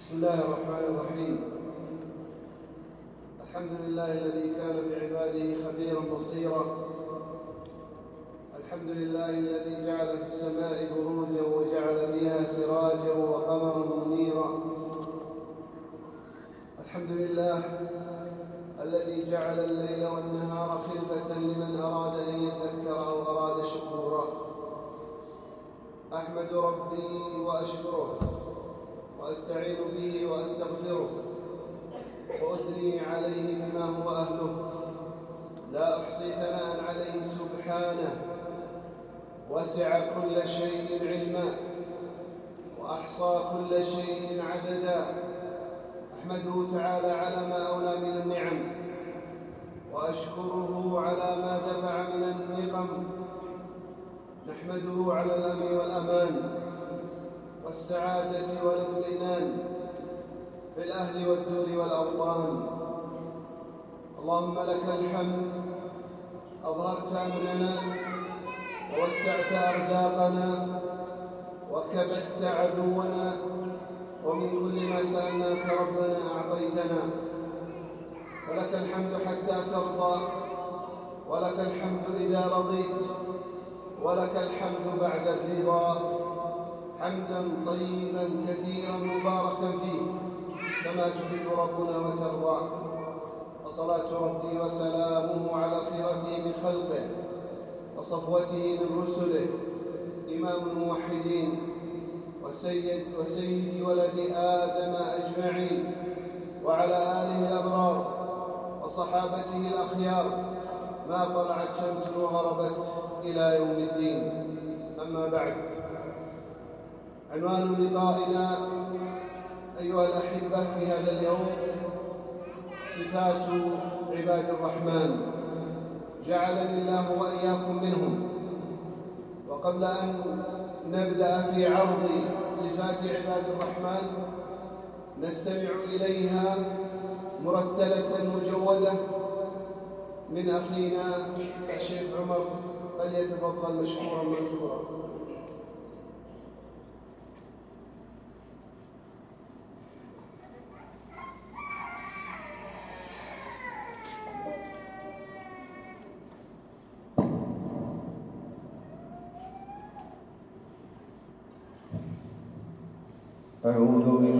بسم الله الرحمن الرحيم. الحمد لله الذي كان بعباده خبيرا بصيرا. الحمد لله الذي جعل في السماء بروجا وجعل فيها سراجا وقمرا منيرا. الحمد لله الذي جعل الليل والنهار خلفة لمن أراد أن يذكر أو أراد شكورا. أحمد ربي وأشكره. وأستعين به وأستغفره. وأثني عليه بما هو أهله. لا أحصي ثناء عليه سبحانه. وسع كل شيء علما. وأحصى كل شيء عددا. أحمده تعالى على ما أولى من النعم. وأشكره على ما دفع من النقم. نحمده على الأمن والأمان. والسعادة والإطمئنان في الأهل والدور والأوطان. اللهم لك الحمد. أظهرت أمننا ووسعت أرزاقنا وكبت عدونا ومن كل ما سألناك ربنا أعطيتنا. ولك الحمد حتى ترضى ولك الحمد إذا رضيت ولك الحمد بعد الرضا. حمدا طيبا كثيرا مباركا فيه كما تحب ربنا وترضى. وصلاة ربي وسلامه على خيرته من خلقه وصفوته من رسله إمام الموحدين وسيد وسيد ولد آدم أجمعين وعلى آله الأبرار وصحابته الأخيار ما طلعت شمس وغربت إلى يوم الدين. أما بعد عنوان لقائنا أيها الأحبة في هذا اليوم صفات عباد الرحمن. جعلني الله وإياكم منهم. وقبل أن نبدأ في عرض صفات عباد الرحمن نستمع إليها مرتلة مجودة من أخينا الشيخ عمر فليتفضل مشكورا مذكورا. أعوذ بالله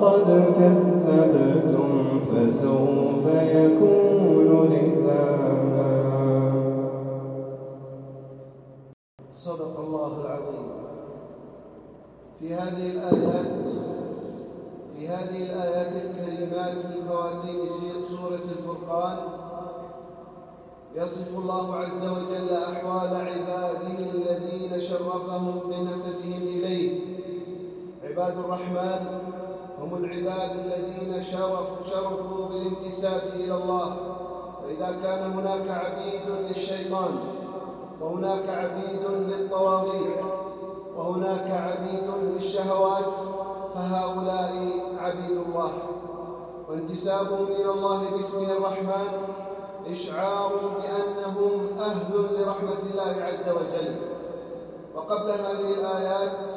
فقد كذبتم فسوف يكون لزاما. صدق الله العظيم. في هذه الآيات في هذه الآيات الكريمات من خواتيم سورة الفرقان يصف الله عز وجل أحوال عباده الذين شرفهم بنسبهم إليه. عباد الرحمن هم العباد الذين شرفوا شرفوا بالانتساب إلى الله. وإذا كان هناك عبيد للشيطان وهناك عبيد للطواغيت وهناك عبيد للشهوات فهؤلاء عبيد الله. وانتسابهم إلى الله باسمه الرحمن إشعار بأنهم أهل لرحمة الله عز وجل. وقبل هذه الآيات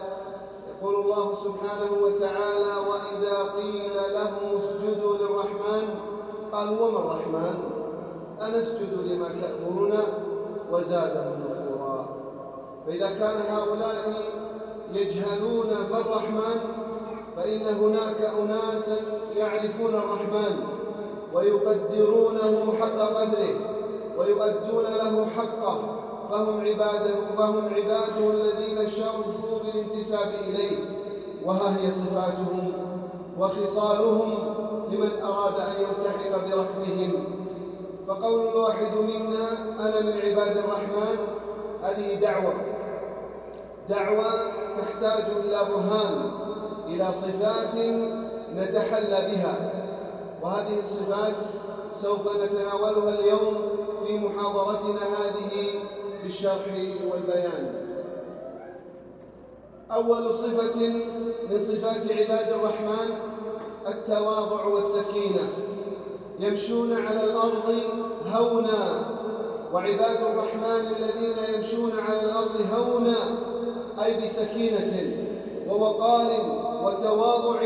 يقول الله سبحانه وتعالى وإذا قيل لهم اسجدوا للرحمن قالوا وما الرحمن؟ أنسجد لما تأمرنا وزادهم نفورا. فإذا كان هؤلاء يجهلون ما الرحمن فإن هناك أناسا يعرفون الرحمن ويقدرونه حق قدره ويؤدون له حقه. فهم عباده فهم عباده الذين شرفوا بالانتساب إليه وها هي صفاتهم وخصالهم لمن أراد أن يلتحق بركبهم فقول الواحد منا أنا من عباد الرحمن هذه دعوة. دعوة تحتاج إلى برهان إلى صفات نتحلى بها. وهذه الصفات سوف نتناولها اليوم في محاضرتنا هذه بالشرح والبيان. أول صفة من صفات عباد الرحمن التواضع والسكينة. يمشون على الأرض هونا. وعباد الرحمن الذين يمشون على الأرض هونا أي بسكينة ووقار وتواضع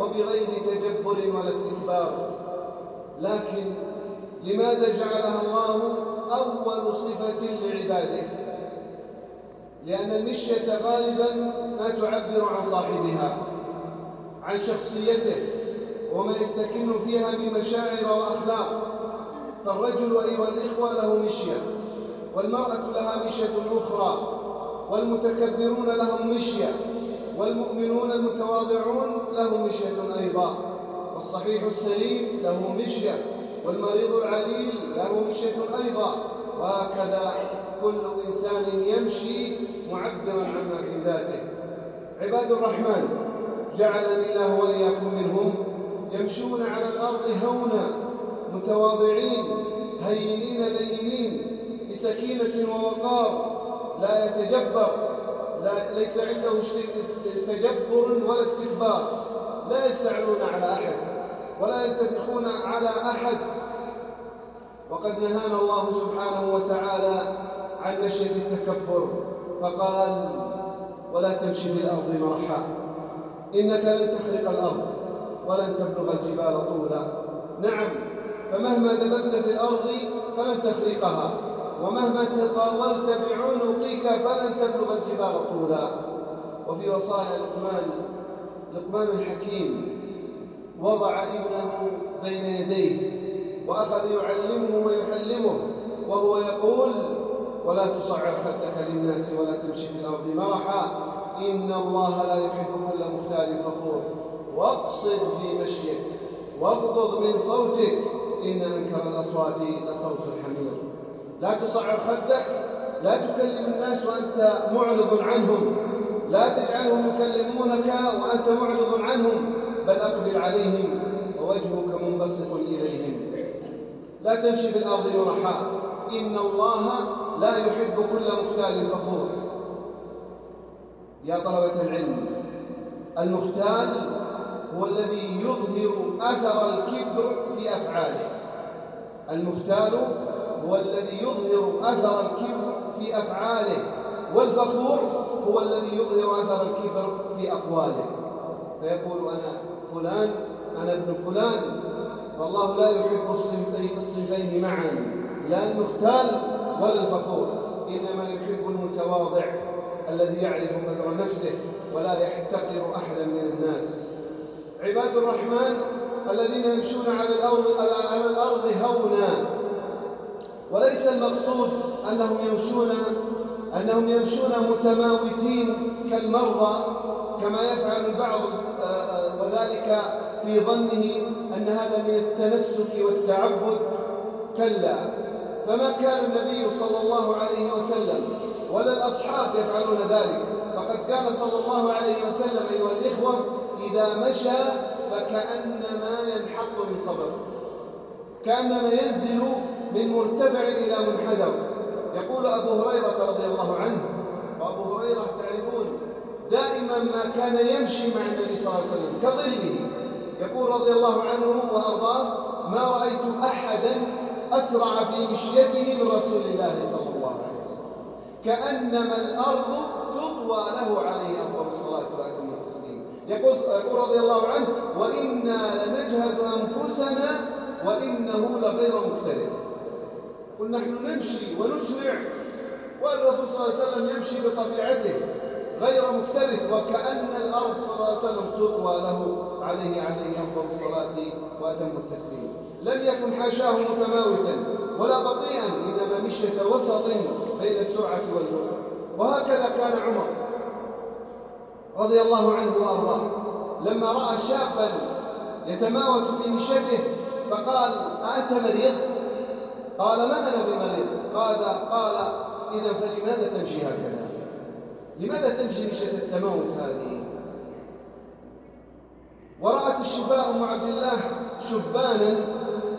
وبغير تجبر ولا استكبار. لكن لماذا جعلها الله أول صفة لعباده لأن المشية غالبا ما تعبر عن صاحبها عن شخصيته وما يستكن فيها من مشاعر وأخلاق. فالرجل أيها الإخوة له مشية والمرأة لها مشية أخرى والمتكبرون لهم مشية والمؤمنون المتواضعون لهم مشية أيضا. والصحيح السليم له مشية. والمريض العليل له مشية أيضا. وهكذا كل إنسان يمشي معبرا عما في ذاته. عباد الرحمن جعلني الله وإياكم منهم. يمشون على الأرض هونا متواضعين هينين لينين بسكينة ووقار. لا يتجبر لا ليس عنده تجبر ولا استكبار. لا يستعلون على أحد. ولا ينتفخون على أحد. وقد نهانا الله سبحانه وتعالى عن مشية التكبر فقال ولا تمشي في الأرض مرحا إنك لن تخرق الأرض ولن تبلغ الجبال طولا. نعم فمهما دببت في الأرض فلن تخرقها ومهما تطاولت بعنقك فلن تبلغ الجبال طولا. وفي وصايا لقمان لقمان الحكيم وضع ابنه بين يديه وأخذ يعلمه ويحلمه وهو يقول ولا تصعر خدك للناس ولا تمشي في الأرض مرحا إن الله لا يحب كل مختال فخور واقصد في مشيك واغضض من صوتك إن أنكر الأصوات لصوت الحمير. لا تصعر خدك لا تكلم الناس وأنت معرض عنهم لا تجعلهم يكلمونك وأنت معرض عنهم بل أقبل عليهم ووجهك منبسط إليهم. لا تمشي في الأرض مرحاء إن الله لا يحب كل مختال فخور. يا طلبة العلم المختال هو الذي يظهر أثر الكبر في أفعاله. المختال هو الذي يظهر أثر الكبر في أفعاله. والفخور هو الذي يظهر أثر الكبر في أقواله. فيقول أنا فلان أنا ابن فلان فالله لا يحب الصنفين معا لا المختال ولا الفخور إنما يحب المتواضع الذي يعرف قدر نفسه ولا يحتقر أحدا من الناس. عباد الرحمن الذين يمشون على الأرض, على الأرض هونا وليس المقصود أنهم يمشون أنهم يمشون متماوتين كالمرضى كما يفعل البعض آه، آه، وذلك في ظنه أن هذا من التنسك والتعبد. كلا فما كان النبي صلى الله عليه وسلم ولا الأصحاب يفعلون ذلك؟ فقد كان صلى الله عليه وسلم أيها الإخوة إذا مشى فكأنما ينحط من صبر كأنما ينزل من مرتفع إلى منحدر. يقول أبو هريرة رضي الله عنه وأبو هريرة تعرفون دائما ما كان يمشي مع النبي صلى الله عليه وسلم كظله. يقول رضي الله عنه وأرضاه ما رأيت أحدا أسرع في مشيته من رسول الله صلى الله عليه وسلم. كأنما الأرض تطوى له عليه أفضل الصلاة وأتم التسليم. يقول, رضي الله عنه وإنا لنجهد أنفسنا وإنه لغير مختلف قل نحن نمشي ونسرع والرسول صلى الله عليه وسلم يمشي بطبيعته. غير مكترث وكأن الأرض صلى الله عليه وسلم تطوى له. عليه عليه أفضل الصلاة وأتم التسليم. لم يكن حاشاه متماوتا ولا بطيئا إنما مشية وسط بين السرعة والبطء وهكذا كان عمر رضي الله عنه وأرضاه. لما رأى شابا يتماوت في مشيته فقال أأنت مريض؟ قال ما أنا بمريض. قال قال إذا فلماذا تمشي هكذا؟ لماذا تمشي مشية التموت هذه؟ ورأت الشفاء أم عبد الله شبانا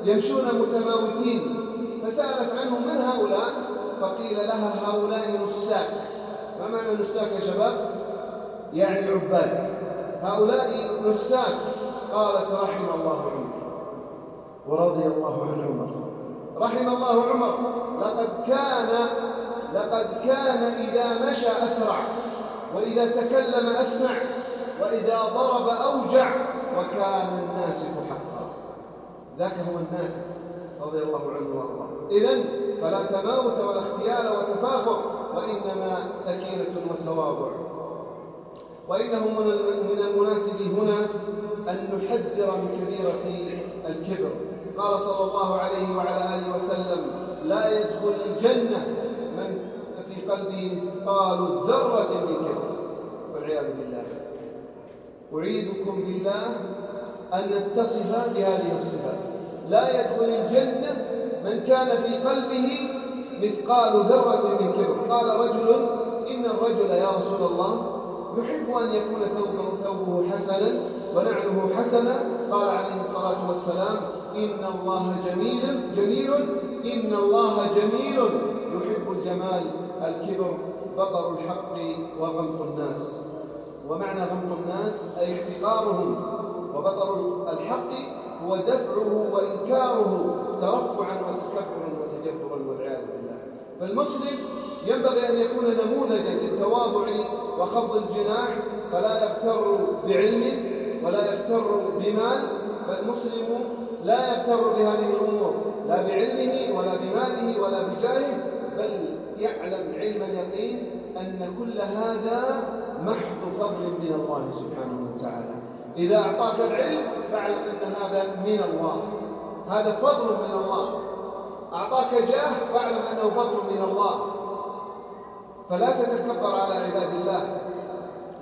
يمشون متماوتين فسألت عنهم من هؤلاء؟ فقيل لها هؤلاء نساك. ما معنى نساك يا شباب؟ يعني عباد. هؤلاء نساك قالت رحم الله عمر. ورضي الله عن عمر. رحم الله عمر. لقد كان لقد كان إذا مشى أسرع وإذا تكلم أسمع وإذا ضرب أوجع وكان الناس حقا ذاك هو الناس رضي الله عنه وأرضاه. إذن فلا تماوت ولا اختيال وتفاخر وإنما سكينة وتواضع. وإنه من المناسب هنا أن نحذر من كبيرة الكبر. قال صلى الله عليه وعلى آله وسلم لا يدخل الجنة في قلبه مثقال ذرة من كبر. والعياذ بالله. أعيدكم بالله أن نتصف بهذه الصفات. لا يدخل الجنة من كان في قلبه مثقال ذرة من كبر. قال رجل إن الرجل يا رسول الله يحب أن يكون ثوبه, ثوبه حسنا ونعله حسنا. قال عليه الصلاة والسلام إن الله جميل جميل إن الله جميل يحب الجمال. الكبر بطر الحق وغمط الناس. ومعنى غمط الناس أي احتقارهم. وبطر الحق هو دفعه وإنكاره ترفعا وتكبرا وتجبرا والعياذ بالله. فالمسلم ينبغي أن يكون نموذجا للتواضع وخفض الجناح فلا يغتر بعلم ولا يغتر بمال. فالمسلم لا يغتر بهذه الأمور لا بعلمه ولا بماله ولا بجاهه بل يعلم علم اليقين أن كل هذا محض فضل من الله سبحانه وتعالى. إذا أعطاك العلم فاعلم أن هذا من الله. هذا فضل من الله. أعطاك جاه فاعلم أنه فضل من الله. فلا تتكبر على عباد الله.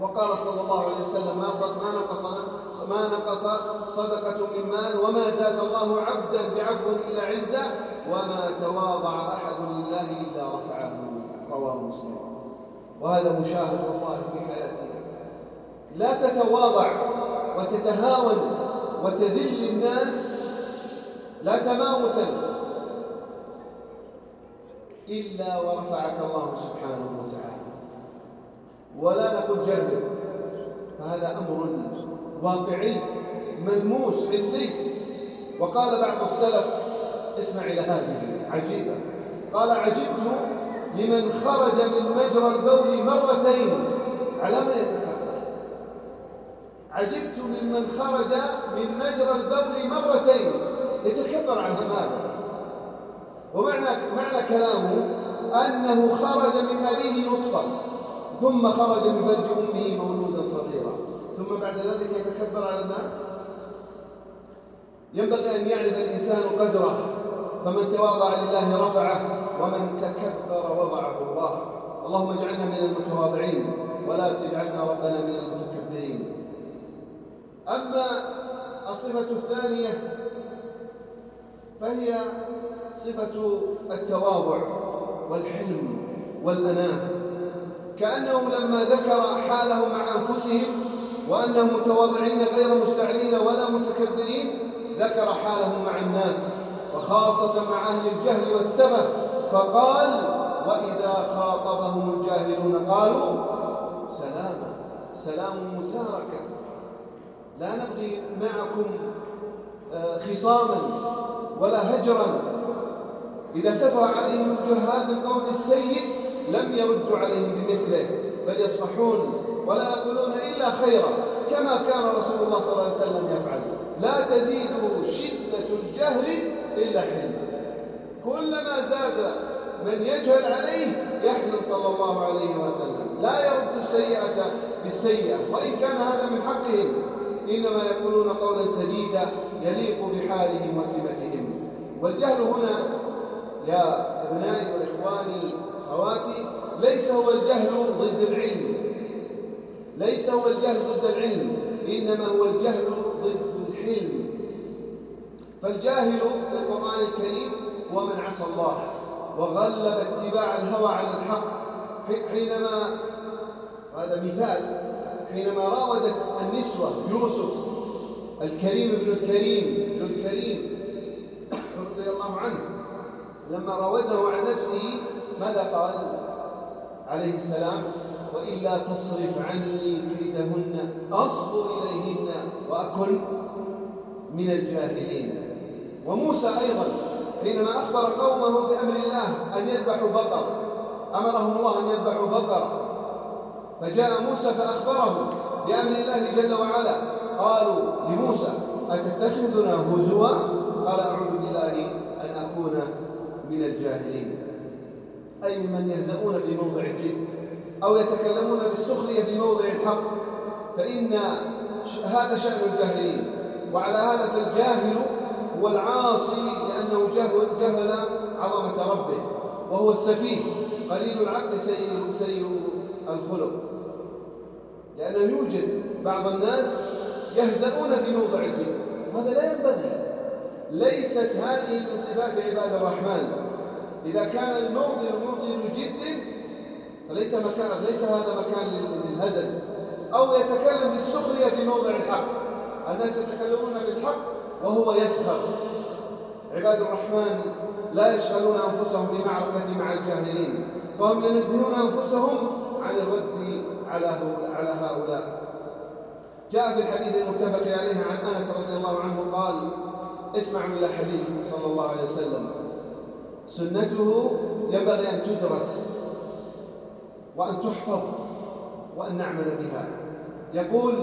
وقال صلى الله عليه وسلم ما ما نقص ما نقص صدقة من مال وما زاد الله عبدا بعفو إلا عزة وما تواضع أحد لله إلا رفعه رواه مسلم. وهذا مشاهد والله في حياتنا. لا تتواضع وتتهاون وتذل الناس لا تماوتا إلا ورفعك الله سبحانه وتعالى. ولا نقول جرب فهذا أمر واقعي ملموس حسي. وقال بعض السلف اسمع إلى هذه عجيبة. قال عجبت لمن خرج من مجرى البول مرتين. على ما يتكبر عجبت ممن خرج من مجرى البول مرتين. يتكبر عن ماذا ومعنى معنى كلامه أنه خرج من أبيه نطفة. ثم خرج من فرج أمه مولودا صغيرا. ثم بعد ذلك يتكبر على الناس. ينبغي أن يعرف الإنسان قدره. فمن تواضع لله رفعه ومن تكبر وضعه الله. اللهم اجعلنا من المتواضعين ولا تجعلنا ربنا من المتكبرين. أما الصفة الثانية فهي صفة التواضع والحلم والأناة. كأنه لما ذكر حالهم مع أنفسهم وأنهم متواضعين غير مستعلين ولا متكبرين ذكر حالهم مع الناس. وخاصة مع أهل الجهل والسبب فقال وإذا خاطبهم الجاهلون قالوا سلاما سلام متاركا. لا نبغي معكم آه، خصاما ولا هجرا. إذا سفر عليهم الجهال بالقول السيء لم يردوا عليهم بمثله بل يصفحون ولا يقولون إلا خيرا كما كان رسول الله صلى الله عليه وسلم يفعل. لا تزيد شدة الجهل إلا حلما كلما زاد من يجهل عليه يحلم صلى الله عليه وسلم. لا يرد السيئة بالسيئة وإن كان هذا من حقهم. إنما يقولون قولا سديدا يليق بحالهم وسمتهم والجهل هنا يا أبنائي وإخواني أخواتي ليس هو الجهل ضد العلم. ليس هو الجهل ضد العلم إنما هو الجهل ضد الحلم. فالجاهل في القرآن الكريم هو من عصى الله وغلب اتباع الهوى عن الحق. حينما هذا مثال حينما راودت النسوة يوسف الكريم ابن الكريم ابن الكريم رضي الله عنه لما راوده عن نفسه ماذا قال؟ عليه السلام وإلا تصرف عني كيدهن أصب إليهن وأكن من الجاهلين. وموسى أيضا حينما أخبر قومه بأمر الله أن يذبحوا بقر. أمرهم الله أن يذبحوا بقر. فجاء موسى فأخبرهم بأمر الله جل وعلا. قالوا لموسى أتتخذنا هزوا؟ قال أعوذ بالله أن أكون من الجاهلين. أي ممن يهزؤون في موضع الجد أو يتكلمون بالسخرية في موضع الحق. فإن هذا شأن الجاهلين وعلى هذا فالجاهل هو العاصي لأنه جهل, جهل عظمة ربه وهو السفيه قليل العقل سيء, سيء الخلق. لأنه يوجد بعض الناس يهزؤون في موضع الجد هذا لا ينبغي. ليست هذه من صفات عباد الرحمن. إذا كان الموطن موطن جد فليس مكان ليس هذا مكان للهزل. أو يتكلم بالسخرية في موضع الحق. الناس يتكلمون بالحق وهو يسخر. عباد الرحمن لا يشغلون أنفسهم في معركة مع الجاهلين فهم ينزهون أنفسهم عن الرد على على هؤلاء. جاء في الحديث المتفق عليه عن أنس رضي الله عنه قال اسمعوا إلى حبيبكم صلى الله عليه وسلم سنته ينبغي أن تدرس وأن تحفظ وأن نعمل بها. يقول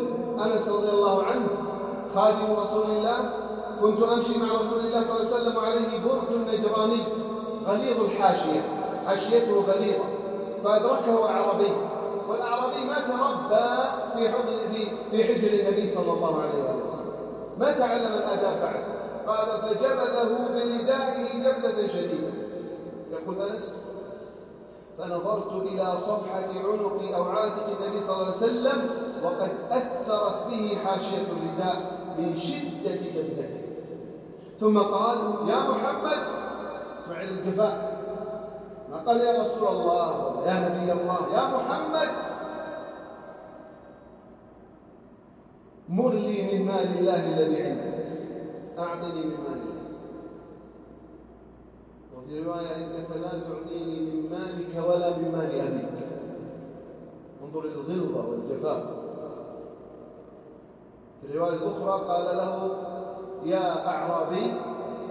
أنس رضي الله عنه خادم رسول الله كنت أمشي مع رسول الله صلى الله عليه وسلم وعليه برد نجراني غليظ الحاشية حاشيته غليظة فأدركه أعرابي والأعرابي ما تربى في حضن في في حجر النبي صلى الله عليه وآله وسلم. ما تعلم الآداب بعد. قال فجبذه بردائه جبذة شديدة. يقول أنس فنظرت إلى صفحة عنق أو عاتق النبي صلى الله عليه وسلم وقد أثرت به حاشية الرداء من شدة جبدته. ثم قال يا محمد. اسمع الجفاء. ما قال يا رسول الله. يا نبي الله. يا محمد. مر لي من مال الله الذي عندك. أعطني من مال الله. وفي رواية إنك لا تعطيني من مالك ولا من مال أبيك. انظر الغلظة والجفاء. في الرواية الأخرى قال له يا أعرابي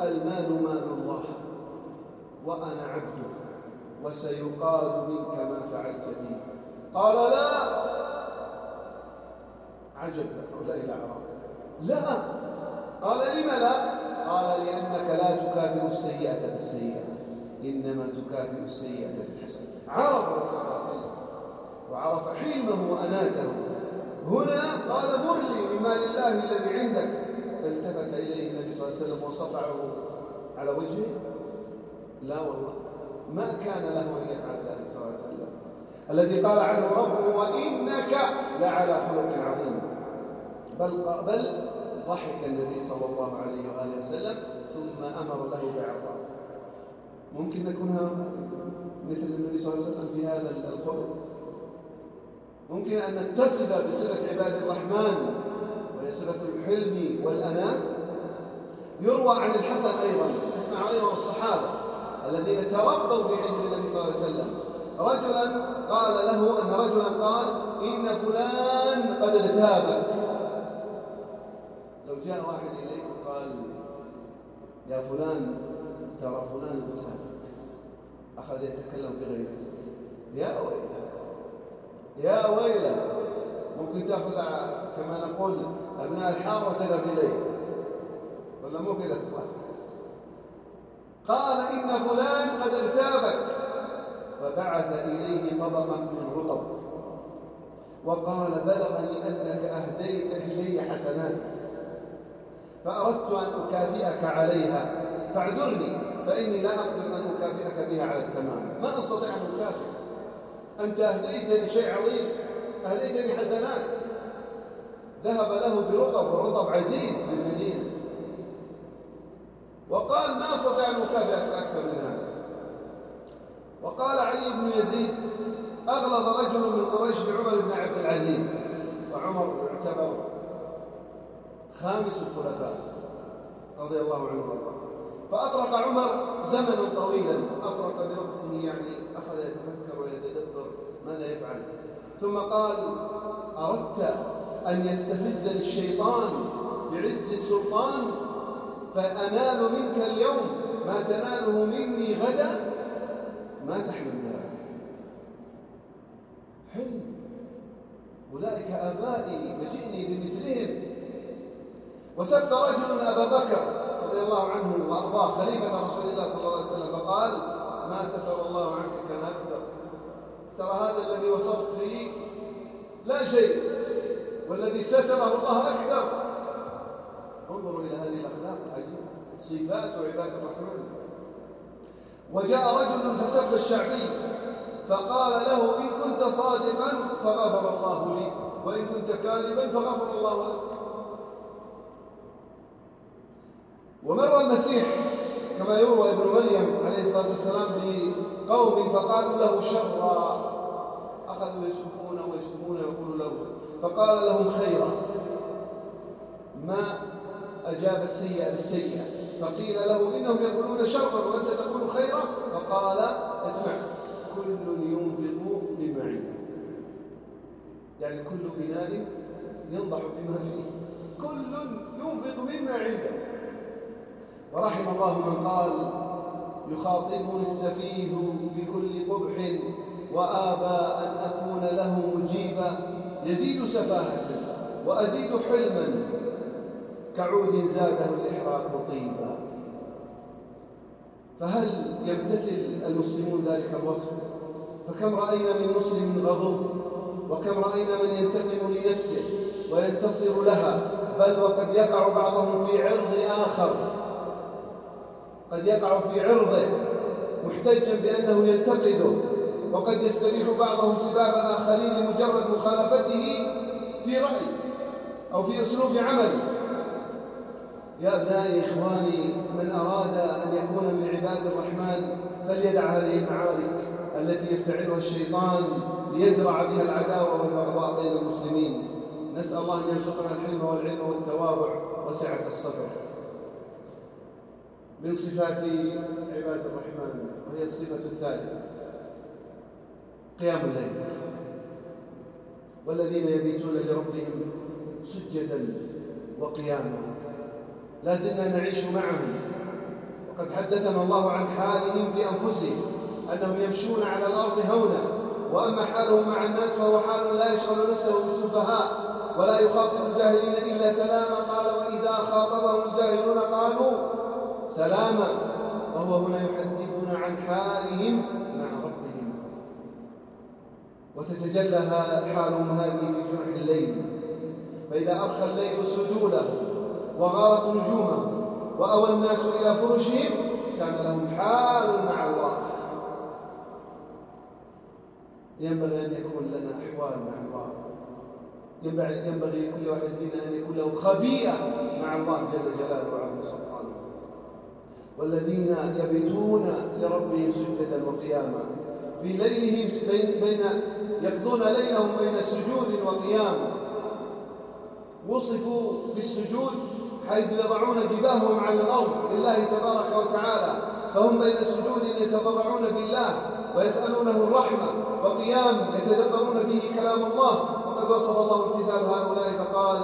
المال مال الله وأنا عبده وسيقال منك ما فعلت بي قال لا. عجب هؤلاء الأعراب لا. قال لم لا؟ قال لأنك لا تكافئ السيئة بالسيئة إنما تكافئ السيئة بالحسنة. عرف الرسول صلى الله عليه وسلم وعرف حلمه وأناته. هنا قال مر لي من مال الله الذي عندك. فالتفت إليه النبي صلى الله عليه وسلم وصفعه على وجهه؟ لا والله. ما كان له أن يفعل ذلك صلى الله عليه وسلم. الذي قال عنه ربه وإنك لعلى خلق عظيم. بل, بل ضحك النبي صلى الله عليه وآله وسلم ثم أمر له بعطاء. ممكن نكون مثل النبي صلى الله عليه وسلم في هذا الخلق. ممكن أن نتصف بصفة عباد الرحمن. صفة الحلم والأنام يروى عن الحسن أيضا اسمع أيضا الصحابة الذين تربوا في حجر النبي صلى الله عليه وسلم. رجلا قال له أن رجلا قال إن فلان قد اغتابك لو جاء واحد إليك وقال يا فلان ترى فلان اغتابك أخذ يتكلم في غيره. يا ويله يا ويله ممكن تأخذ كما نقول أبناء الحار وتذهب إليه. ولا مو كذا تصح؟ قال إن فلان قد اغتابك. فبعث إليه طبقا من رطب. وقال بلغني أنك أهديت إلي حسناتك. فأردت أن أكافئك عليها. فاعذرني فإني لا أقدر أن أكافئك بها على التمام. ما أستطيع أن أكافئ أنت أهديتني شيء عظيم. أهديتني حسنات. ذهب له برطب والرطب عزيز في المدينة وقال ما أستطيع أن أكافئك أكثر من هذا. وقال علي بن يزيد أغلظ رجل من قريش بعمر بن عبد العزيز. وعمر يعتبر خامس الخلفاء رضي الله عنه وارضاه. فأطرق عمر زمنا طويلا. أطرق برأسه يعني أخذ يتفكر ويتدبر ماذا يفعل. ثم قال أردت أن يستفز الشيطان بعز السلطان فأنال منك اليوم ما تناله مني غدا؟ ما تحمل بها حلم. أولئك آبائي فجئني بمثلهم. وسب رجل أبا بكر رضي الله عنه وأرضاه خليفة رسول الله صلى الله عليه وسلم فقال ما ستر الله عنك كان أكثر ترى هذا الذي وصفت فيه لا شيء والذي ستره الله أكثر. انظروا إلى هذه الأخلاق العجيبة. صفات عباد الرحمن. وجاء رجل فسب الشعبي فقال له إن كنت صادقا فغفر الله لي وإن كنت كاذبا فغفر الله لك. ومر المسيح كما يروى ابن مريم عليه الصلاة والسلام بقوم فقالوا له شرا. أخذوا يسبونه ويشتمونه ويقولوا له فقال لهم خيرا. ما أجاب السيئة بالسيئة فقيل له إنهم يقولون شرا وأنت تقول خيرا؟ فقال اسمع كل ينفق بما عنده يعني كل إناء ينضح بما فيه. كل ينفق مما عنده ورحم الله من قال يخاطبني السفيه بكل قبح. وآبى أن أكون له مجيبا. يزيد سفاهة وأزيد حلما. كعود زاده الإحراق طيبا. فهل يمتثل المسلمون ذلك الوصف؟ فكم رأينا من مسلم غضوب وكم رأينا من ينتقم لنفسه وينتصر لها بل وقد يقع بعضهم في عرض آخر. قد يقع في عرضه محتجا بأنه ينتقده. وقد يستبيح بعضهم سباب الآخرين لمجرد مخالفته في رأي أو في أسلوب عمل. يا أبنائي إخواني من أراد أن يكون من عباد الرحمن فليدع هذه المعارك التي يفتعلها الشيطان ليزرع بها العداوة والبغضاء بين المسلمين. نسأل الله أن يرزقنا الحلم والعلم والتواضع وسعة الصدر من صفات عباد الرحمن وهي الصفة الثالثة. قيام الليل. والذين يبيتون لربهم سجدا وقياما. لا زلنا نعيش معهم. وقد حدثنا الله عن حالهم في أنفسهم أنهم يمشون على الأرض هونا. وأما حالهم مع الناس فهو حال لا يشغل نفسه بالسفهاء ولا يخاطب الجاهلين إلا سلاما. قال وإذا خاطبهم الجاهلون قالوا سلاما. وهو هنا يحدثنا عن حالهم وتتجلى حالهم هذه في جنح الليل. فإذا أرخى الليل سجوده وغارت نجومه وأوى الناس إلى فرشهم كان لهم حال مع الله. ينبغي أن يكون لنا أحوال مع الله. ينبغي لكل واحد منا أن يكون له خبيئة مع الله جل جلاله وعظم سلطانه. والذين يبيتون لربهم سجدا وقياما. في ليلهم بين, بين يقضون ليلهم بين سجود وقيام. وصفوا بالسجود حيث يضعون جباههم على الأرض لله تبارك وتعالى فهم بين سجود يتضرعون في الله ويسألونه الرحمة وقيام يتدبرون فيه كلام الله. وقد وصف الله امتثال هؤلاء فقال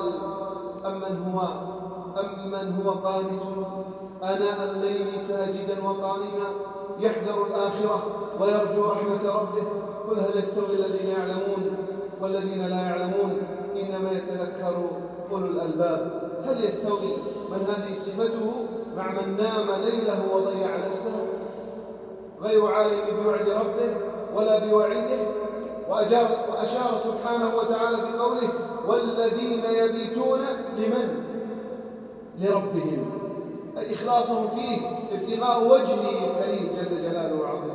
أمن هو؟ أمن هو قانت؟ آناء الليل ساجدا وقائما يحذر الآخرة ويرجو رحمة ربه. قل هل يستوي الذين يعلمون والذين لا يعلمون إنما يتذكر أولو الألباب؟ هل يستوي؟ من هذه صفته مع من نام ليله وضيع نفسه؟ غير عالم بوعد ربه ولا بوعيده؟ وأشار سبحانه وتعالى في قوله والذين يبيتون لمن؟ لربهم. إخلاصهم فيه ابتغاء وجهه الكريم جل جلاله وعظيم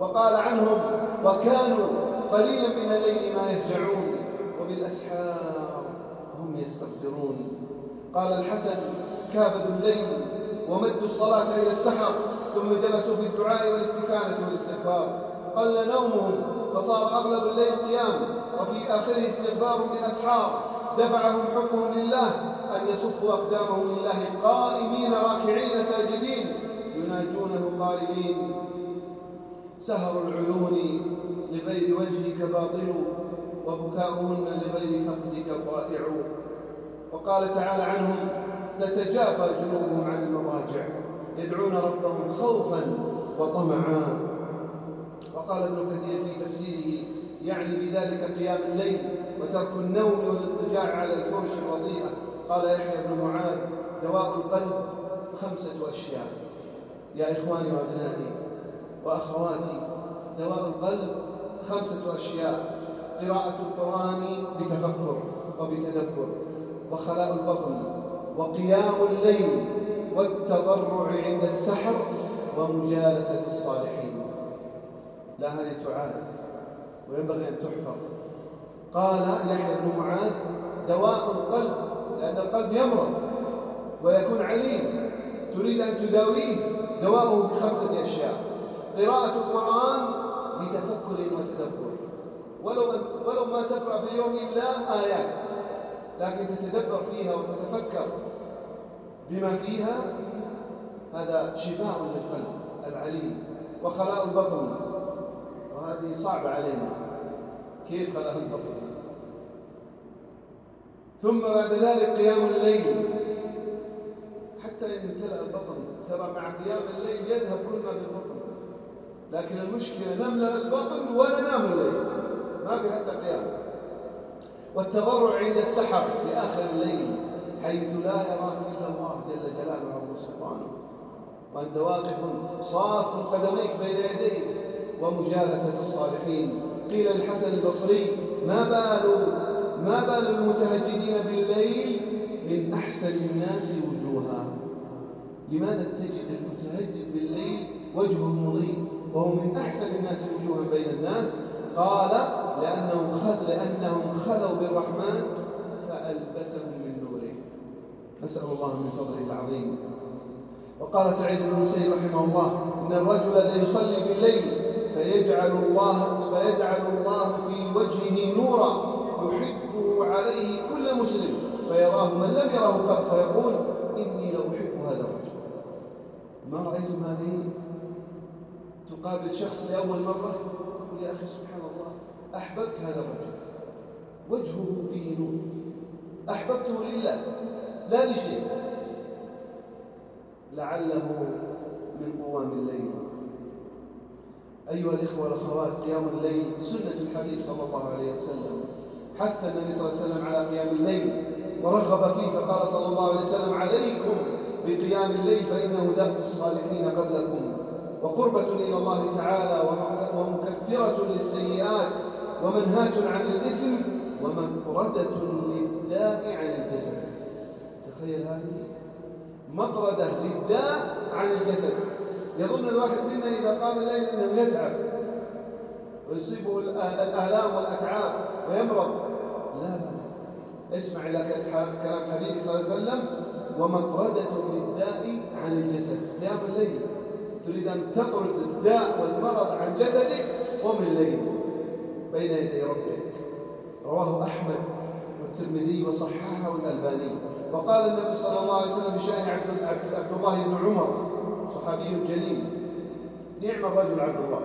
وقال عنهم وكانوا قليلا من الليل ما يهجعون وبالأسحار هم يستغفرون قال الحسن كابدوا الليل ومدوا الصلاة إلى السحر ثم جلسوا في الدعاء والاستكانة والاستغفار. قل نومهم فصار أغلب الليل قيام وفي آخره استغفار بالأسحار دفعهم حبهم لله أن يصفوا أقدامهم لله قائمين راكعين ساجدين يناجونه قائلين سهر العيون لغير وجهك باطل وبكاؤهن لغير فقدك ضائع وقال تعالى عنهم تتجافى جنوبهم عن المضاجع يدعون ربهم خوفا وطمعا. وقال ابن كثير في تفسيره يعني بذلك قيام الليل وترك النوم والاضطجاع على الفرش الوضيئة قال يحيى بن معاذ دواء القلب خمسة أشياء. يا إخواني وأبنائي وأخواتي دواء القلب خمسة أشياء قراءة القرآن بتفكر وبتدبر وخلاء البطن وقيام الليل والتضرع عند السحر ومجالسة الصالحين. لا هذه تعاد وينبغي أن تحفظ. قال يحيى بن معاذ دواء القلب لأن القلب يمرض ويكون عليم تريد أن تداويه دواءه في خمسة أشياء. قراءة القرآن بتفكر وتدبر. ولو, ولو ما تقرأ في اليوم إلا آيات لكن تتدبر فيها وتتفكر بما فيها هذا شفاء للقلب العليم وخلاء البطن. وهذه صعبة علينا. كيف خلاء البطن؟ ثم بعد ذلك قيام الليل. حتى إن امتلأ البطن ترى مع قيام الليل يذهب كل ما في البطن. لكن المشكلة نملأ البطن ولا نام الليل. ما في حتى قيام. والتضرع عند السحر في آخر الليل حيث لا يراك إلا الله جل جلاله وعظم سلطانه وأنت واقف صاف قدميك بين يديه ومجالسة الصالحين. قيل للحسن البصري ما بال ما بال المتهجدين بالليل من أحسن الناس وجوها؟ لماذا تجد المتهجد بالليل وجهه مضيء؟ وهو من أحسن الناس وجوها بين الناس. قال لأنهم خل لأنهم خلوا بالرحمن فألبسهم من نوره. نسأل الله من فضله العظيم. وقال سعيد بن المسيب رحمه الله إن الرجل ليصلي بالليل فيجعل الله فيجعل الله في وجهه نورا يحبه عليه كل مسلم. فيراه من لم يره قط فيقول إني لأحب هذا الرجل. ما رأيتم هذه؟ تقابل شخص لأول مرة تقول يا أخي سبحان الله أحببت هذا الرجل. وجهه فيه نور. أحببته لله لا لشيء. لعله من قوام الليل. أيها الإخوة والأخوات قيام الليل سنة الحبيب صلى الله عليه وسلم. حث النبي صلى الله عليه وسلم على قيام الليل ورغب فيه فقال صلى الله عليه وسلم عليكم بقيام الليل فإنه دأب الصالحين قبلكم. وقربة إلى الله تعالى ومكفرة للسيئات ومنهاة عن الإثم ومطردة للداء عن الجسد. تخيل هذه. مطردة للداء عن الجسد. يظن الواحد منا إذا قام الليل إنه يتعب ويصيبه الآلام والأتعاب ويمرض. لا لا اسمع إلى كلام حبيبي صلى الله عليه وسلم. ومطردة للداء عن الجسد. قيام الليل. تريد أن تطرد الداء والمرض عن جسدك قم الليل بين يدي ربك. رواه أحمد والترمذي وصححه الألباني. وقال النبي صلى الله عليه وسلم في شأن عبد, عبد الله بن عمر صحابي جليل نعم الرجل عبد الله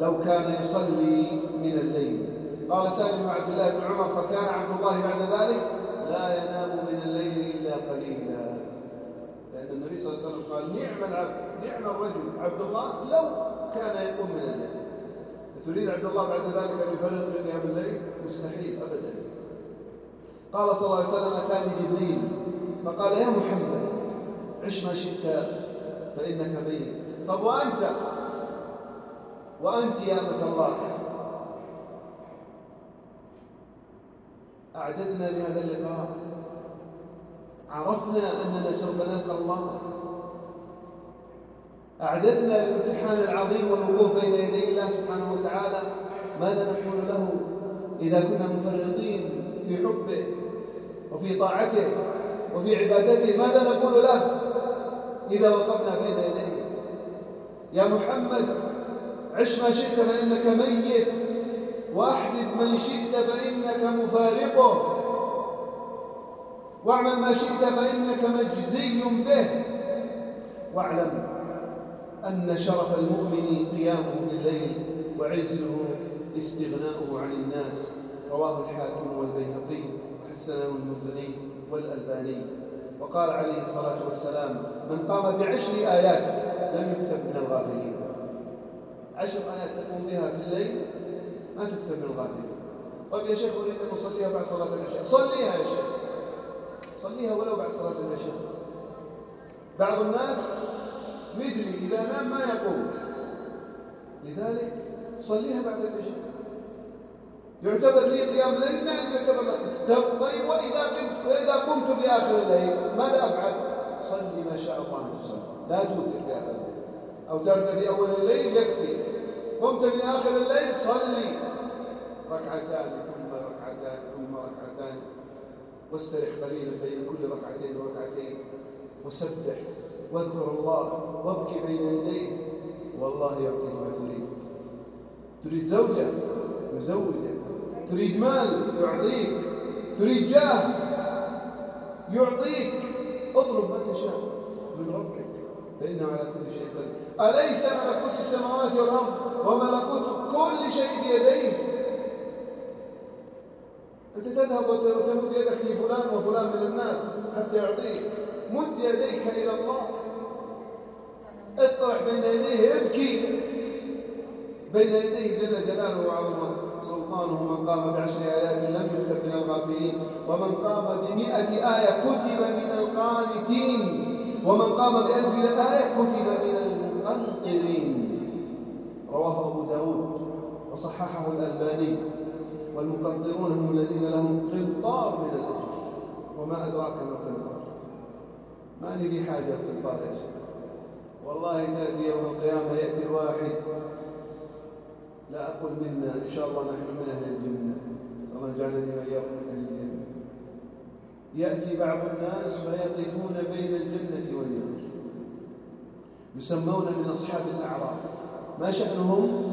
لو كان يصلي من الليل. قال سالم عبد الله بن عمر فكان عبد الله بعد ذلك لا ينام من الليل إلا قليلا. لأن النبي صلى الله عليه وسلم قال نعم العبد. نعم الرجل عبد الله لو كان يقوم من الليل. تريد عبد الله بعد ذلك أن يفرط في قيام الليل؟ مستحيل أبدا. قال صلى الله عليه وسلم أتاني جبريل. فقال يا محمد عش ما شئت فإنك ميت. طب وأنت؟ وأنت يا أمة الله. أعددنا لهذا اللقاء عرفنا أننا سوف نلقى الله. أعددنا للامتحان العظيم والوقوف بين يدي الله سبحانه وتعالى. ماذا نقول له إذا كنا مفرطين في حبه وفي طاعته وفي عبادته؟ ماذا نقول له إذا وقفنا بين يديه؟ يا محمد عش ما شئت فإنك ميت. وأحبب من شئت فإنك مفارقه. واعمل ما شئت فإنك مجزي به. واعلم أن شرف المؤمن قيامه بالليل وعزه استغناؤه عن الناس. رواه الحاكم والبيهقي وحسنه المذني والألباني. وقال عليه الصلاة والسلام من قام بعشر آيات لم يكتب من الغافلين. عشر آيات تقوم بها في الليل ما تكتب من الغافلين. طيب يا شيخ أريد أن أصليها بعد صلاة العشاء. صليها يا شيخ. صليها ولو بعد صلاة العشاء. بعض الناس مثلي إذا نام ما يقوم. لذلك صليها بعد العشاء. يعتبر لي قيام الليل نعم يعتبر لك طيب وإذا قمت وإذا قمت في آخر الليل ماذا أفعل؟ صلي ما شاء الله أن تصلي. لا توتر في آخر الليل أو ترك في أول الليل يكفي. قمت من آخر الليل صلي. ركعتان ثم ركعتان ثم ركعتان. واسترح قليلا بين كل ركعتين وركعتين. وسبح. واذكر الله وابكي بين يديه والله يعطيك ما تريد. تريد زوجة؟ يزوجك. تريد مال؟ يعطيك. تريد جاه؟ يعطيك. اطلب ما تشاء من ربك فإنه على كل شيء قدير. أليس ملكوت السماوات والأرض؟ وملكوت كل شيء بيديه. أنت تذهب وتمد يدك لفلان وفلان من الناس حتى يعطيك. مد يديك إلى الله. اطرح بين يديه ابكي. بين يديه جل جلاله وعظمه. سلطانه من قام بعشر آيات لم يكتب من الغافلين. ومن قام بمئة آية كتب من القانتين. ومن قام بألف آية كتب من المقنطرين رواه أبو داود وصححه الألباني. والمقنطرون هم الذين لهم قنطار من الأجر وما أدراك ما قنطار. ما لي بحاجة القنطار يا شيخ. والله تأتي يوم القيامة يأتي الواحد. لا أقول منا إن شاء الله نحن من أهل الجنة. الله جعلني وإياكم من أهل الجنة. يأتي بعض الناس فيقفون بين الجنة والنار. يسمون من أصحاب الأعراف. ما شأنهم؟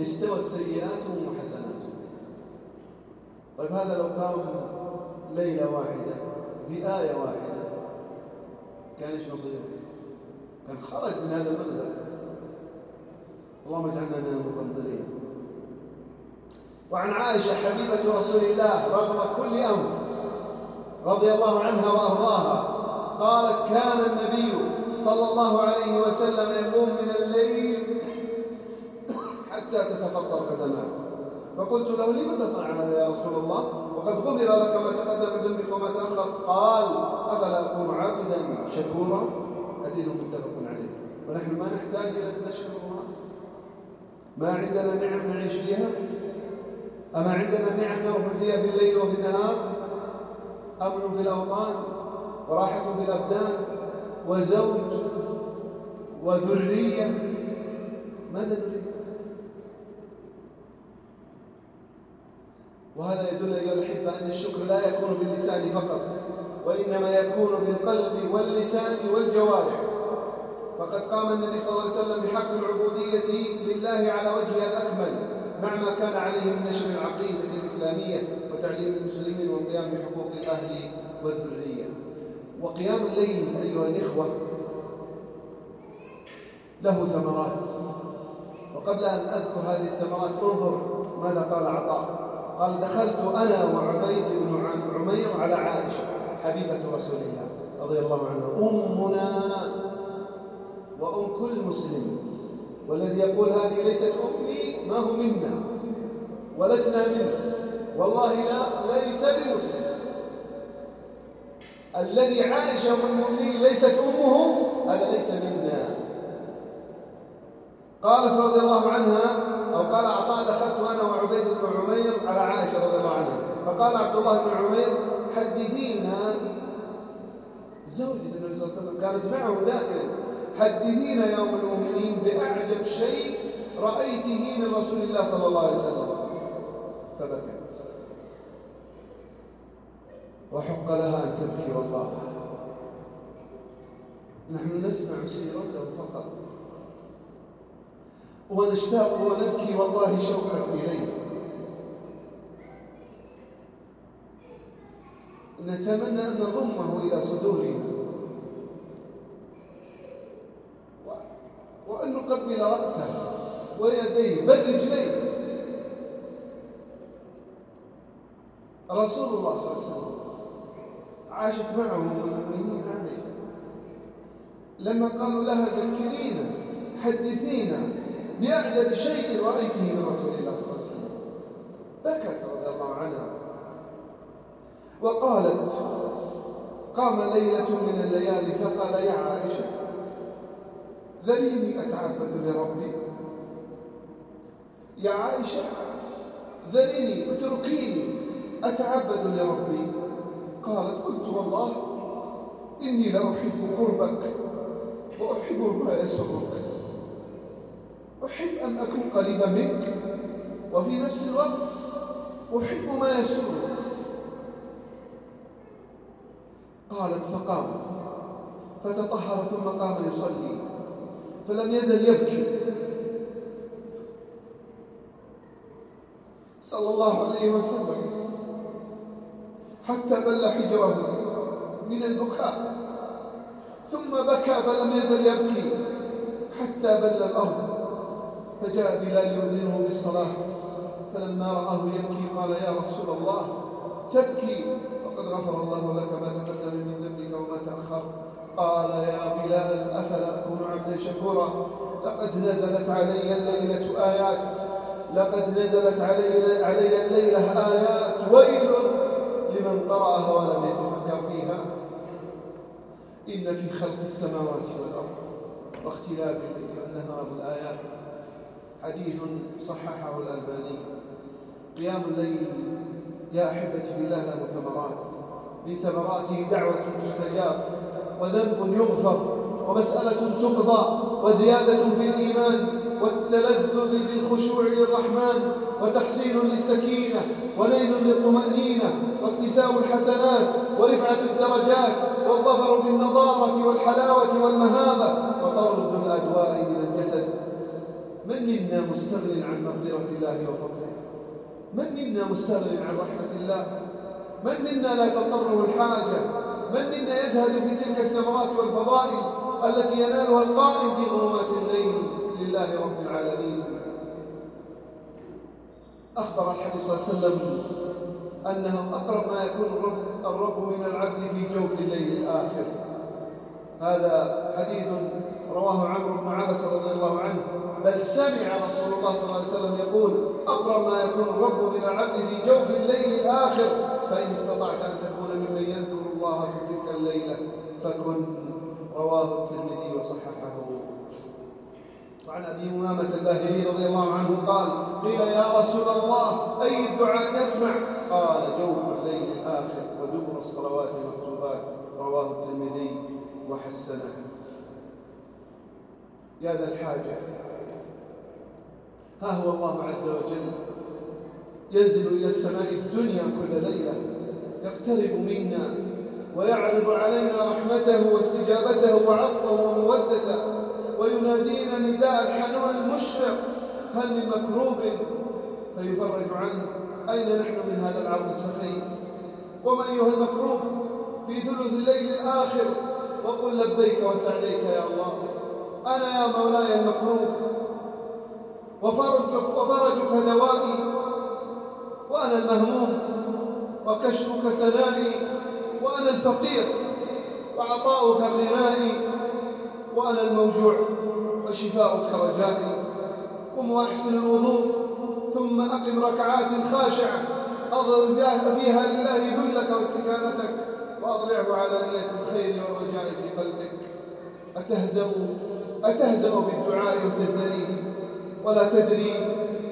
استوت سيئاتهم وحسناتهم. طيب هذا لو قام ليلة واحدة بآية واحدة كان إيش مصيره كان خرج من هذا المغزى اللهم اجعلنا من المقدرين. وعن عائشة حبيبة رسول الله رغم كل أنف رضي الله عنها وأرضاها قالت كان النبي صلى الله عليه وسلم يقوم من الليل حتى تتفطر قدماه فقلت له لم تصنع هذا يا رسول الله؟ وقد غفر لك ما تقدم ذنبك وما تأخر. قال أفلا أكون عبدا شكورا؟ حديث متفق ونحن ما نحتاج إلى أن نشكر الله. ما عندنا نعم نعيش فيها. أما عندنا نعم نرحل فيها في الليل وفي النهار. أمن في الأوطان وراحة في الأبدان وزوج وذرية. ماذا نريد؟ وهذا يدل أيها الأحبة أن الشكر لا يكون باللسان فقط وإنما يكون بالقلب واللسان والجوارح. فقد قام النبي صلى الله عليه وسلم بحق العبودية لله على وجهها الأكمل مع ما كان عليه من نشر العقيدة الإسلامية وتعليم المسلمين والقيام بحقوق الأهل والذرية. وقيام الليل أيها الإخوة له ثمرات. وقبل أن أذكر هذه الثمرات انظر ماذا قال عطاء. قال دخلت أنا وعبيد بن عمير على عائشة حبيبة رسول الله رضي الله عنها أمنا وأم كل مسلم والذي يقول هذه ليست أمي ما هو منا؟ ولسنا منه. والله لا ليس بمسلم. الذي عائشة أم المؤمنين ليست أمه هذا ليس منا. قالت رضي الله عنها أو قال عطاء دخلت أنا وعبيد بن عمير على عائشة رضي الله عنها. فقال عبد الله بن عمير حدثينا. زوجة النبي صلى الله عليه وسلم كانت معه دائما. حدثينا يا أم المؤمنين بأعجب شيء رأيته من رسول الله صلى الله عليه وسلم. فبكت. وحق لها أن تبكي والله. نحن نسمع سيرته فقط. ونشتاق ونبكي والله شوقا إليه. نتمنى أن نضمه إلى صدورنا. وأن نقبل رأسه ويديه بل رجليه. رسول الله صلى الله عليه وسلم عاشت معه المؤمنين عامين لما قالوا لها ذكرينا حدثينا بأعجب شيء رأيته من رسول الله صلى الله عليه وسلم. بكت رضي الله عنها. وقالت قام ليلة من الليالي فقال يا عائشة ذريني أتعبد لربي. يا عائشة ذريني اتركيني أتعبد لربي. قالت قلت والله إني لأحب قربك وأحب ما يسرك أحب أن أكون قريبا منك وفي نفس الوقت أحب ما يسرك. قالت فقام فتطهر ثم قام يصلي. فلم يزل يبكي صلى الله عليه وسلم حتى بل حجره من البكاء ثم بكى فلم يزل يبكي حتى بل الأرض فجاء بلال يؤذنه بالصلاة فلما رآه يبكي قال يا رسول الله تبكي وقد غفر الله لك ما تقدم من ذنبك وما تأخر قال يا بلال أفلا أكون عبدا شكورا. لقد نزلت علي الليلة آيات. لقد نزلت علي, علي الليلة آيات. ويل لمن قرأها ولم يتفكر فيها. إن في خلق السماوات والأرض واختلاف الليل والنهار الآيات. حديث صححه الألباني. قيام الليل يا أحبتي بالله له ثمرات من ثمراته دعوة تستجاب. وذنب يغفر ومسألة تقضى وزيادة في الإيمان والتلذذ بالخشوع للرحمن وتحسين للسكينة ونيل للطمأنينة واكتساب الحسنات ورفعة الدرجات والظفر بالنضارة والحلاوة والمهابة وطرد الأدواء من الجسد. من منا مستغن عن مغفرة الله وفضله؟ من منا مستغن عن رحمة الله؟ من منا لا تضره الحاجة؟ من منا يزهد في تلك الثمرات والفضائل التي ينالها القائم في ظلمات الليل لله رب العالمين؟ أخبر الحبيب صلى الله عليه وسلم أنه أقرب ما يكون الرب, الرب من العبد في جوف الليل الآخر. هذا حديث رواه عمرو بن عبس رضي الله عنه. بل سمع رسول الله صلى الله عليه وسلم يقول أقرب ما يكون الرب من العبد في جوف الليل الآخر فإن استطعت أن تكون ممن يذكر الله في تلك الليلة فكن رواه الترمذي وصححه. وعن أبي أمامة الباهلي رضي الله عنه قال قيل يا رسول الله أي الدعاء يسمع؟ قال جوف الليل الآخر ودبر الصلوات المكتوبات رواه الترمذي وحسنه. يا ذا الحاجة ها هو الله عز وجل. ينزل إلى السماء الدنيا كل ليلة يقترب منا ويعرض علينا رحمته واستجابته وعطفه ومودته وينادينا نداء الحنون المشفق. هل من مكروب؟ فيفرج عنه. أين نحن من هذا العرض السخي قم أيها المكروب في ثلث الليل الآخر وقل لبيك وسعديك يا الله. أنا يا مولاي المكروب. وفرجك, وفرجك دوائي. وأنا المهموم. وكشفك سنائي وأنا الفقير وعطاؤك غنائي وأنا الموجوع وشفاؤك رجائي. قم وأحسن الوضوء ثم أقم ركعات خاشعة. أظهر فيها لله ذلك واستكانتك وأضلعه على نية الخير والرجاء في قلبك. أتهزأ أتهزأ بالدعاء وتزدريه ولا تدري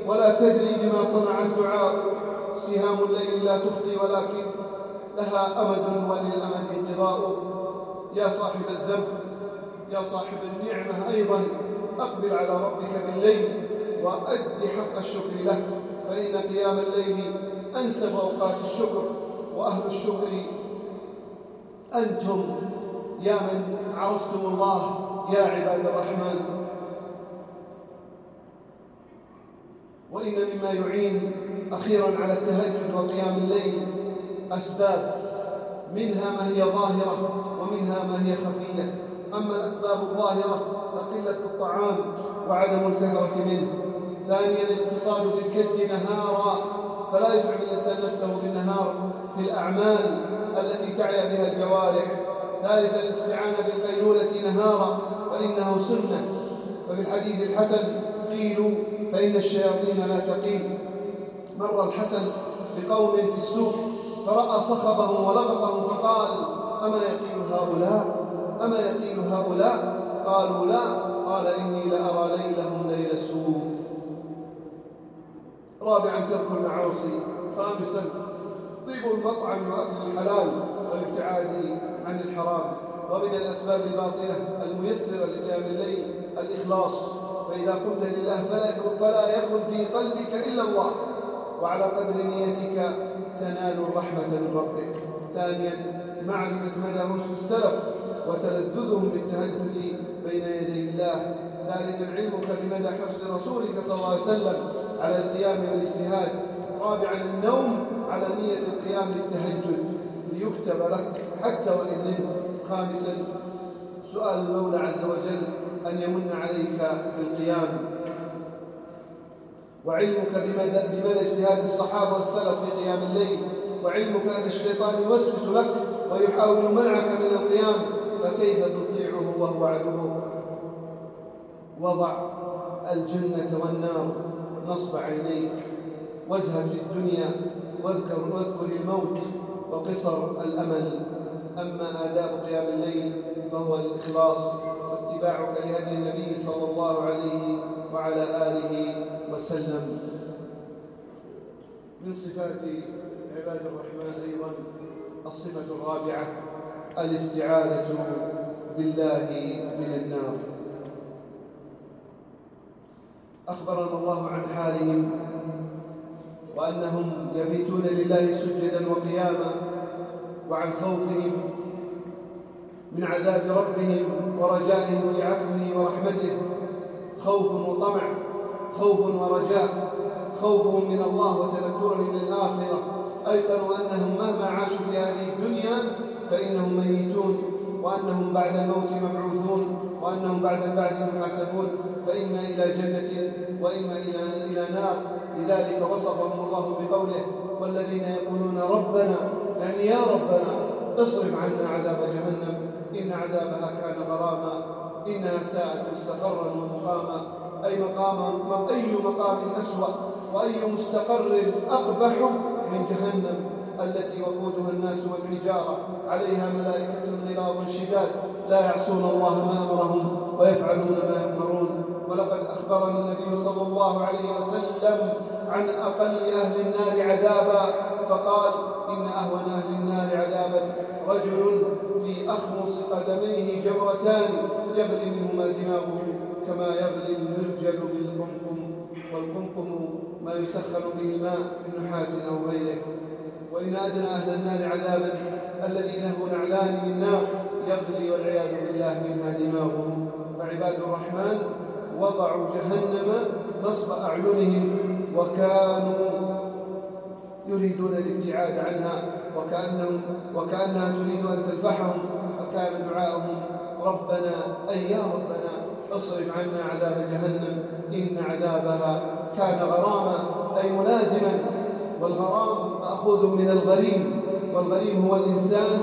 ولا تدري بما صنع الدعاء. سهام الليل لا تخطي ولكن لها أمد وللأمد انقضاء يا صاحب الذنب يا صاحب النعمة أيضا أقبل على ربك بالليل وأد حق الشكر له. فإن قيام الليل أنسب أوقات الشكر. وأهل الشكر أنتم يا من عرفتم الله يا عباد الرحمن. وإن مما يعين أخيرا على التهجد وقيام الليل أسباب منها ما هي ظاهرة ومنها ما هي خفية. أما الأسباب الظاهرة فقلة الطعام وعدم الكثرة منه. ثانيا الاقتصاد في الكد نهارا فلا يتعب الإنسان نفسه بالنهار في الأعمال التي تعيا بها الجوارح. ثالثا الاستعانة بالقيلولة نهارا فإنه سنة. ففي الحديث الحسن قيلوا فإن الشياطين لا تقيل. مر الحسن بقوم في السوق فرأى صخبهم ولغطهم فقال أما يقيل هؤلاء? أما يقيل هؤلاء? قالوا لا. قال إني لأرى ليلهم ليل سوء. رابعا ترك المعاصي. خامسا طيب المطعم وأكل الحلال والابتعاد عن الحرام ومن الأسباب الباطلة الميسرة لقيام الليل الإخلاص. فإذا قمت لله فلا فلا يكن في قلبك إلا الله. وعلى قدر نيتك تنال الرحمة من ربك. ثانيا معرفة مدى أنس السلف وتلذذهم بالتهجد بين يدي الله. ثالثا علمك بمدى حرص رسولك صلى الله عليه وسلم على القيام والاجتهاد. رابعا النوم على نية القيام للتهجد ليكتب لك حتى وإن نمت. خامسا سؤال المولى عز وجل أن يمن عليك بالقيام. وعلمك بمدى, اجتهاد الصحابة والسلف في قيام الليل وعلمك أن الشيطان يوسوس لك ويحاول منعك من القيام فكيف تطيعه وهو عدوك؟ وضع الجنة والنار نصب عينيك وازهد في الدنيا واذكر واذكر الموت وقصر الأمل. أما آداب قيام الليل فهو الإخلاص واتباعك لهدي النبي صلى الله عليه وعلى آله وسلم. من صفات عباد الرحمن أيضا الصفة الرابعة الاستعاذة بالله من النار. أخبرنا الله عن حالهم وأنهم يبيتون لله سجدا وقياما وعن خوفهم من عذاب ربهم ورجائهم في عفوه ورحمته. خوف وطمع خوف ورجاء خوفهم من الله وتذكرهم للآخرة أيقنوا أنهم مهما عاشوا في هذه الدنيا؟ فإنهم ميتون وأنهم بعد الموت مبعوثون وأنهم بعد البعث محاسبون. فإما إلى جنة وإما إلى إلى نار. لذلك وصفهم الله بقوله والذين يقولون ربنا يعني يا ربنا اصرف عنا عذاب جهنم. إن عذابها كان غراما إنها ساءت مستقرا ومقاما. أي مقام أي مقام أسوأ وأي مستقر أقبح من جهنم. التي وقودها الناس والحجارة عليها ملائكة غلاظ شداد. لا يعصون الله ما أمرهم ويفعلون ما يؤمرون. ولقد أخبرنا النبي صلى الله عليه وسلم عن أقل أهل النار عذابا فقال إن أهون أهل النار عذابا رجل في أخمص قدميه جمرتان يغلي منهما دماغه كما يغلي المرجل بالقمقم والقمقم ما يسخن به الماء من نحاس أو غيره. وإن أدنى أهل النار عذابا الذي له نعلان من نار يغلي والعياذ بالله منها دماغه فعباد الرحمن وضعوا جهنم نصب أعينهم وكانوا يريدون الابتعاد عنها. وكأنهم وكأنها تريد أن تلفحهم فكان دعاؤهم ربنا أي يا ربنا أصرف عنا عذاب جهنم إن عذابها كان غراما أي ملازما والغرام مأخوذ من الغريم والغريم هو الإنسان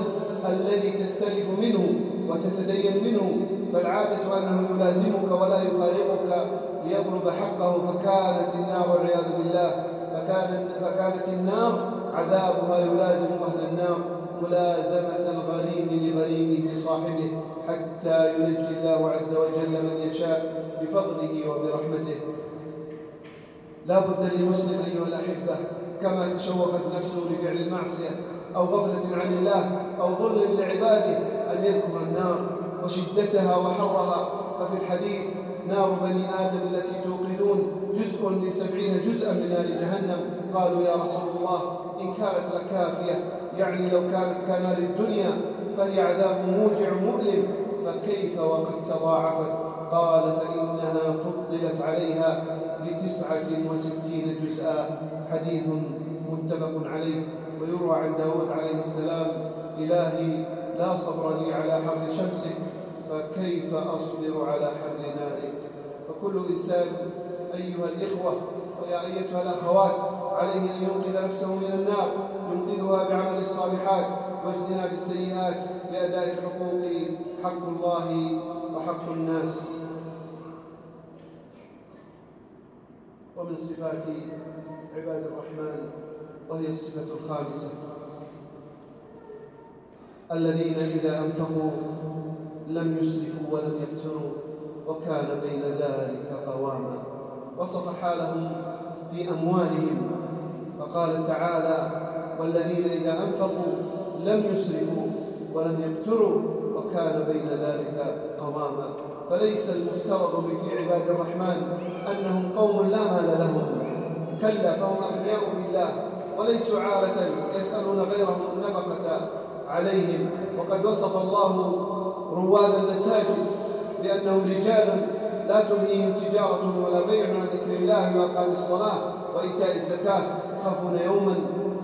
الذي تستلف منه وتتدين منه فالعادة أنه يلازمك ولا يفارقك ليضرب حقه فكانت النار والعياذ بالله فكان فكانت النار عذابها يلازم أهل النار ملازمة الغريم لغريمه لصاحبه حتى ينجي الله عز وجل من يشاء بفضله وبرحمته. لا بد للمسلم أيها الأحبة كما تشوفت نفسه لفعل المعصية أو غفلة عن الله أو ظلم لعباده أن يذكر النار وشدتها وحرها. ففي الحديث نار بني آدم التي توقدون جزء لسبعين جزءا من نار جهنم قالوا يا رسول الله إن كانت لكافية يعني لو كانت كنار الدنيا فهي عذاب موجع مؤلم. فكيف وقد تضاعفت؟ قال فإنها فضلت عليها بتسعة وستين جزءا. حديث متفق عليه. ويروى عن داود عليه السلام إلهي لا صبر لي على حر شمسك فكيف أصبر على حر نارك؟ فكل إنسان أيها الإخوة ويا أيتها الأخوات عليه أن ينقذ نفسه من النار ينقذها بعمل الصالحات واجتناب السيئات بأداء الحقوق حق الله وحق الناس. ومن صفات عباد الرحمن وهي الصفة الخامسة. الذين إذا أنفقوا لم يسرفوا ولم يقتروا وكان بين ذلك قواما وصف حالهم في أموالهم. فقال تعالى والذين إذا أنفقوا لم يسرفوا ولم يقتروا وكان بين ذلك قواما. فليس المفترض في عباد الرحمن أنهم قوم لا مال لهم. كلا فهم أغنياء بالله وليسوا عالة يسألون غيرهم النفقة عليهم. وقد وصف الله رواد المساجد بأنهم رجال لا تلهيهم تجارة ولا بيع عن ذكر الله وأقام الصلاة وإيتاء الزكاة يخافون يوما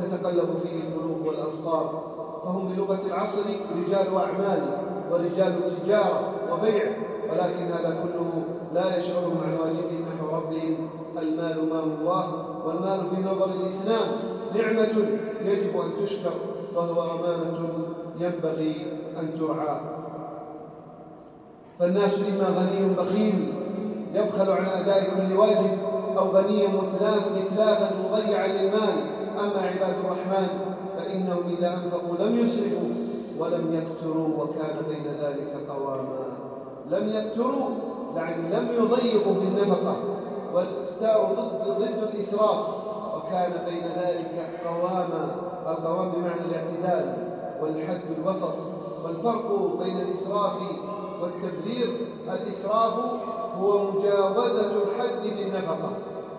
تتقلب فيه القلوب والأبصار. فهم بلغة العصر رجال أعمال ورجال تجارة وبيع ولكن هذا كله لا يشعرهم عن واجبهم نحو ربهم. المال مال الله والمال في نظر الإسلام نعمة يجب أن تشكر فهو أمانة ينبغي أن ترعى. فالناس إما غني بخيل يبخل عن أداء كل واجب أو غني متلاف متلافا مضيعا للمال. أما عباد الرحمن فإنهم إذا أنفقوا لم يسرفوا ولم يقتروا وكان بين ذلك قواما. لم يقتروا يعني لم يضيقوا في النفقة. والاختار ضد ضد الإسراف. وكان بين ذلك قواما. القوام بمعنى الاعتدال والحد الوسط. والفرق بين الإسراف والتبذير الإسراف هو مجاوزة الحد في النفقة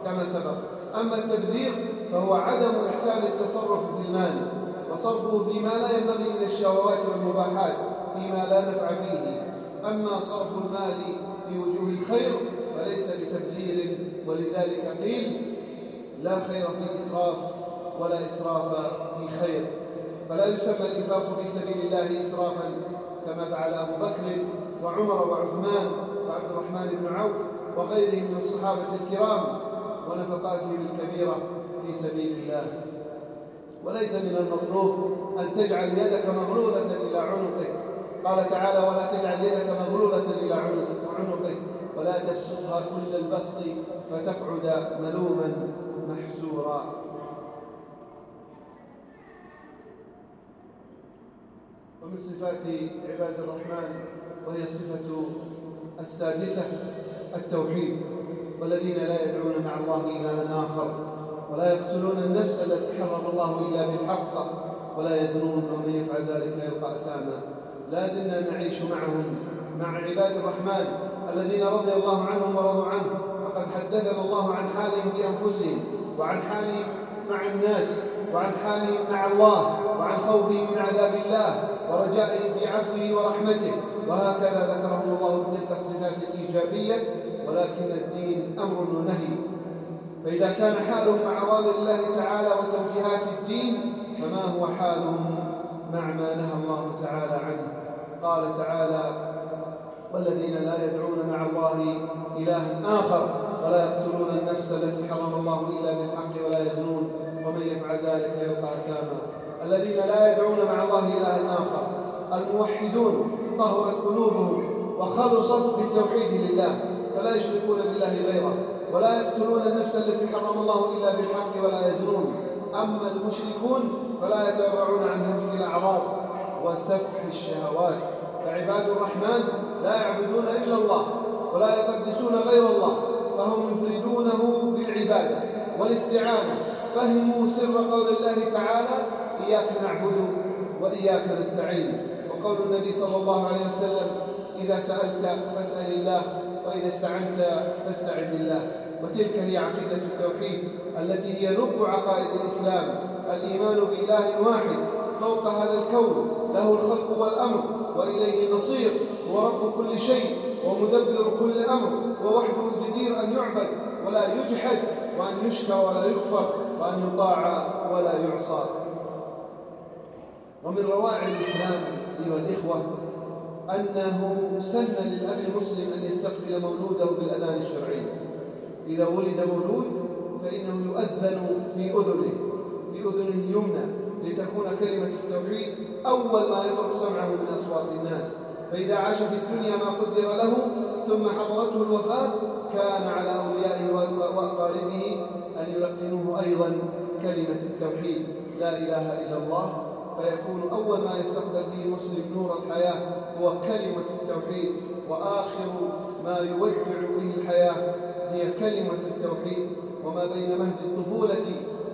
كما سبق. أما التبذير فهو عدم إحسان التصرف في المال وصرفه فيما لا ينبغي من الشهوات والمباحات فيما لا نفع فيه. أما صرف المال في وجوه الخير فليس بتبذير ولذلك قيل لا خير في الإسراف ولا إسراف في خير. فلا يسمى الإنفاق في سبيل الله إسرافا كما فعل أبو بكر وعمر وعثمان وعبد الرحمن بن عوف وغيرهم من الصحابة الكرام ونفقاتهم الكبيرة في سبيل الله. وليس من المطلوب أن تجعل يدك مغلولة إلى عنقك. قال تعالى ولا تجعل يدك مغلولة إلى عنقك ولا تبسطها كل البسط فتقعد ملوما محسورا. ومن صفات عباد الرحمن وهي الصفة السادسة التوحيد والذين لا يدعون مع الله إلها آخر ولا يقتلون النفس التي حرم الله إلا بالحق ولا يزنون ومن يفعل ذلك يلقى أثاما. لا زلنا نعيش معهم مع عباد الرحمن الذين رضي الله عنهم ورضوا عنه وقد حدثنا الله عن حالهم في أنفسهم وعن حالهم مع الناس وعن حالهم مع الله وعن خوفهم من عذاب الله ورجائهم في عفوه ورحمته. وهكذا ذكرهم الله بتلك الصفات الإيجابية ولكن الدين أمر ونهي. فإذا كان حالهم مع أوامر الله تعالى وتوجيهات الدين فما هو حالهم مع ما نهى الله تعالى عنه؟ قال تعالى والذين لا يدعون مع الله إلها آخر ولا يقتلون النفس التي حرم الله إلا بالحق ولا يزنون ومن يفعل ذلك يلقى أثاما. الذين لا يدعون مع الله إلها آخر الموحدون. طهرت قلوبهم وخلصت بالتوحيد لله فلا يشركون بالله غيره ولا يقتلون النفس التي حرم الله إلا بالحق ولا يزنون. أما المشركون فلا يتبرعون عن هتك الأعراض وسفح الشهوات. فعباد الرحمن لا يعبدون إلا الله ولا يقدسون غير الله فهم يفردونه بالعبادة والاستعانة. فهموا سر قول الله تعالى إياك نعبد وإياك نستعين. وقول النبي صلى الله عليه وسلم إذا سألت فاسأل الله وإذا استعنت فاستعن بالله. وتلك هي عقيدة التوحيد التي هي لب عقائد الإسلام. الإيمان بإله واحد فوق هذا الكون له الخلق والأمر وإليه المصير هو رب كل شيء ومدبر كل أمر ووحده الجدير أن يعبد ولا يجحد وأن يشكى ولا يكفر وأن يطاع ولا يعصى. ومن روائع الإسلام الإخوة أنه سن للأب المسلم أن يستقبل مولوده بالأذان الشرعي. إذا ولد مولود فإنه يؤذن في أذنه في أذنه اليمنى لتكون كلمة التوحيد أول ما يضرب سمعه من أصوات الناس. فإذا عاش في الدنيا ما قدر له ثم حضرته الوفاة كان على أوليائه وأقاربه أن يلقنوه أيضا كلمة التوحيد. لا إله إلا الله. فيكون أول ما يستقبل به المسلم نور الحياة هو كلمة التوحيد وآخر ما يودع به الحياة هي كلمة التوحيد. وما بين مهد الطفولة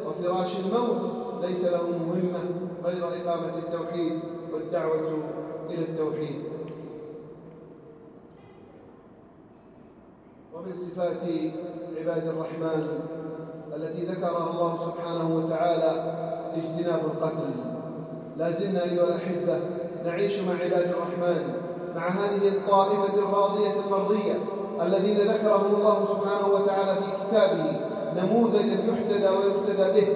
وفراش الموت ليس له مهمة غير إقامة التوحيد والدعوة إلى التوحيد. ومن صفات عباد الرحمن التي ذكرها الله سبحانه وتعالى اجتناب القتل. لا زلنا أيها الأحبة نعيش مع عباد الرحمن مع هذه الطائفة الراضية المرضية الذين ذكرهم الله سبحانه وتعالى في كتابه نموذجا يحتدى ويقتدى به.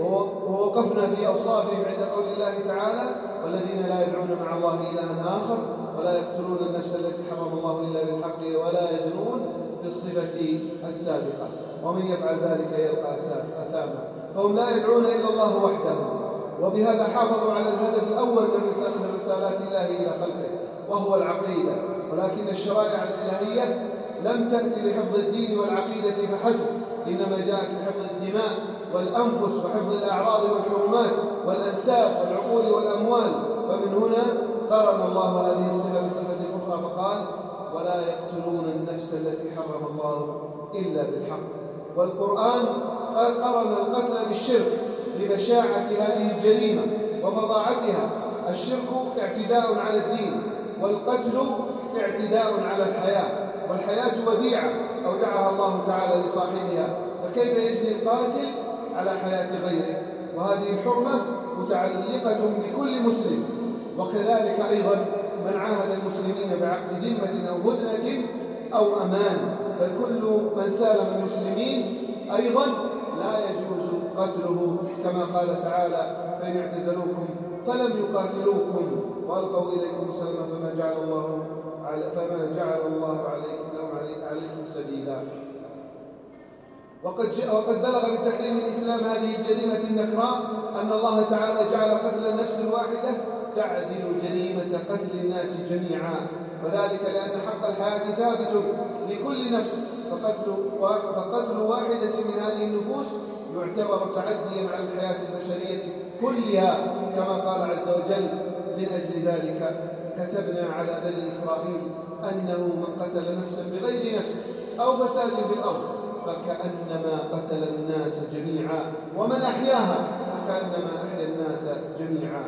ووقفنا في أوصافهم عند قول الله تعالى والذين لا يدعون مع الله إلها آخر ولا يقتلون النفس التي حرم الله إلا بالحق ولا يزنون في الصفة السابقة. ومن يفعل ذلك يلقى أثاما. فهم لا يدعون إلا الله وحده. وبهذا حافظوا على الهدف الأول من رسالات الله إلى خلقه وهو العقيدة. ولكن الشرائع الإلهية لم تأتي لحفظ الدين والعقيدة فحسب. إنما جاءت لحفظ الدماء والأنفس وحفظ الأعراض والحرمات والأنساب والعقول والأموال. فمن هنا قرن الله هذه الصفة بصفة أخرى فقال ولا يقتلون النفس التي حرم الله إلا بالحق. والقرآن قرن القتل بالشرك. لبشاعة هذه الجريمة وفظاعتها الشرك اعتداء على الدين والقتل اعتداء على الحياة والحياة وديعة أودعها الله تعالى لصاحبها. فكيف يجري القاتل على حياة غيره؟ وهذه الحرمة متعلقة بكل مسلم. وكذلك أيضا من عاهد المسلمين بعقد ذمة أو هدنة أو أمان. فكل من سالم المسلمين أيضا لا يجوز قتله كما قال تعالى فإن اعتزلوكم فلم يقاتلوكم وألقوا إليكم السلام فما جعل الله فما جعل الله عليكم لهم عليكم سبيلا. وقد وقد بلغ بتحريم الإسلام هذه الجريمة النكراء أن الله تعالى جعل قتل النفس الواحدة تعدل جريمة قتل الناس جميعا. وذلك لأن حق الحياة ثابت لكل نفس فقتل, فقتل واحدة من هذه النفوس يعتبر تعديا على الحياة البشرية كلها كما قال عز وجل من أجل ذلك كتبنا على بني إسرائيل أنه من قتل نفسا بغير نفس أو فساد في الأرض فكأنما قتل الناس جميعا ومن أحياها فكأنما أحيا الناس جميعا.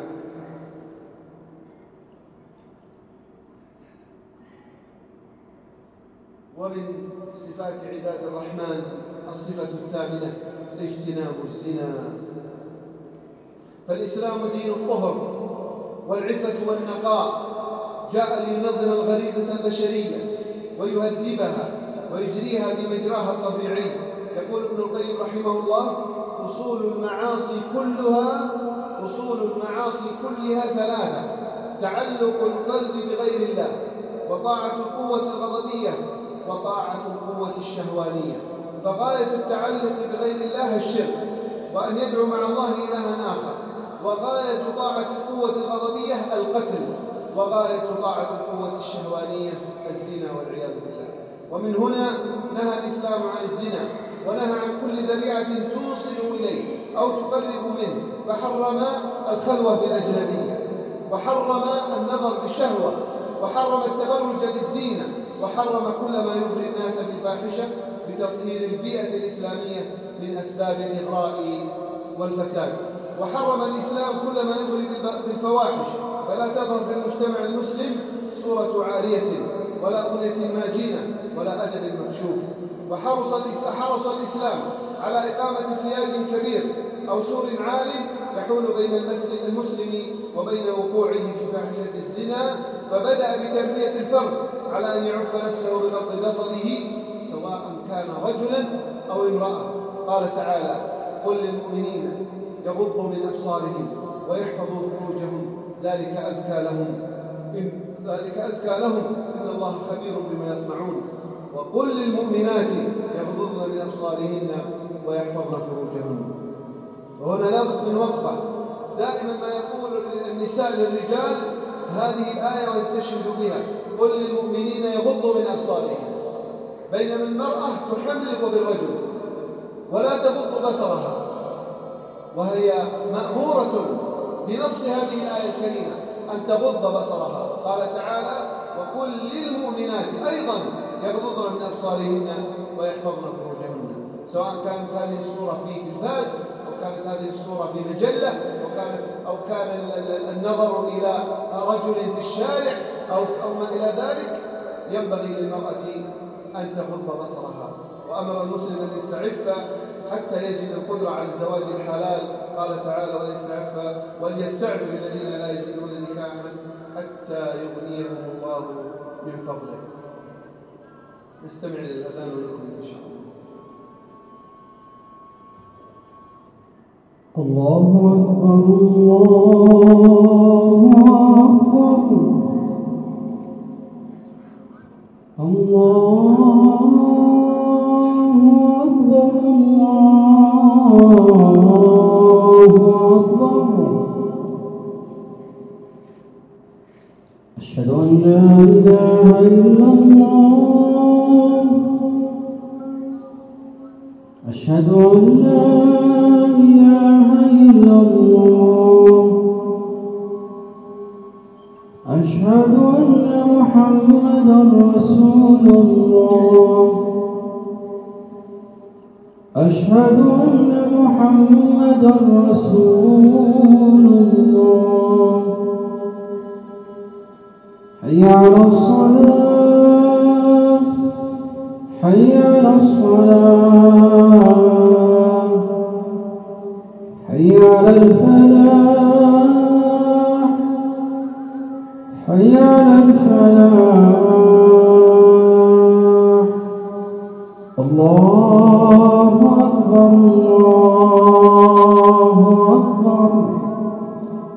ومن صفات عباد الرحمن الصفة الثامنة اجتناب الزنا. فالإسلام دين الطهر والعفة والنقاء. جاء لينظم الغريزة البشرية ويهذبها ويجريها في مجراها الطبيعي. يقول ابن القيم رحمه الله أصول المعاصي كلها أصول المعاصي كلها ثلاثة تعلق القلب بغير الله وطاعة القوة الغضبية وطاعة القوة الشهوانية. فغاية التعلق بغير الله الشرك وأن يدعو مع الله إلها آخر وغاية طاعة القوة الغضبية القتل وغاية طاعة القوة الشهوانية الزنا والعياذ بالله. ومن هنا نهى الإسلام عن الزنا ونهى عن كل ذريعة توصل إليه أو تقرب منه فحرم الخلوة بالأجنبية وحرم النظر بالشهوة وحرم التبرج بالزينة وحرم كل ما يغري الناس بالفاحشة بتطهير البيئة الإسلامية من أسباب الإغراء والفساد. وحرم الإسلام كل ما يغري بالفواحش. فلا تظهر في المجتمع المسلم صورة عارية ولا أغنية ماجنة ولا أدب مكشوف. وحرص حرص الإسلام على إقامة سياج كبير أو سور عال يحول بين المسلم وبين وقوعه في فاحشة الزنا. فبدأ بتربية الفرد على أن يعف نفسه بغض بصره سواء كان رجلا أو امرأة. قال تعالى قل للمؤمنين يغضوا من أبصارهم ويحفظوا فروجهم. ذلك أزكى لهم. إن ذلك أزكى لهم. إن الله خبير بما يصنعون. وقل للمؤمنات يغضضن من أبصارهن ويحفظن فروجهن. وهنا لابد من وقفة. دائما ما يقول النساء للرجال هذه الآية ويستشهد بها. قل للمؤمنين يغضوا من أبصارهم بينما المرأة تحملق بالرجل ولا تغض بصرها وهي مأمورة بنص هذه الآية الكريمة أن تغض بصرها. قال تعالى وقل للمؤمنات أيضا يغضضن من أبصارهن ويحفظن فروجهن سواء كانت هذه الصورة في تلفاز أو كانت هذه الصورة في مجلة أو كانت أو كان النظر إلى رجل في الشارع أو أو ما إلى ذلك. ينبغي للمرأة أن تغض بصرها. وأمر المسلم أن يستعف حتى يجد القدرة على الزواج الحلال. قال تعالى وليستعف وليستعف الذين لا يجدون نكاحا حتى يغنيهم الله من فضله. نستمع للأذان ولكم إن شاء الله. الله أكبر الله أكبر الله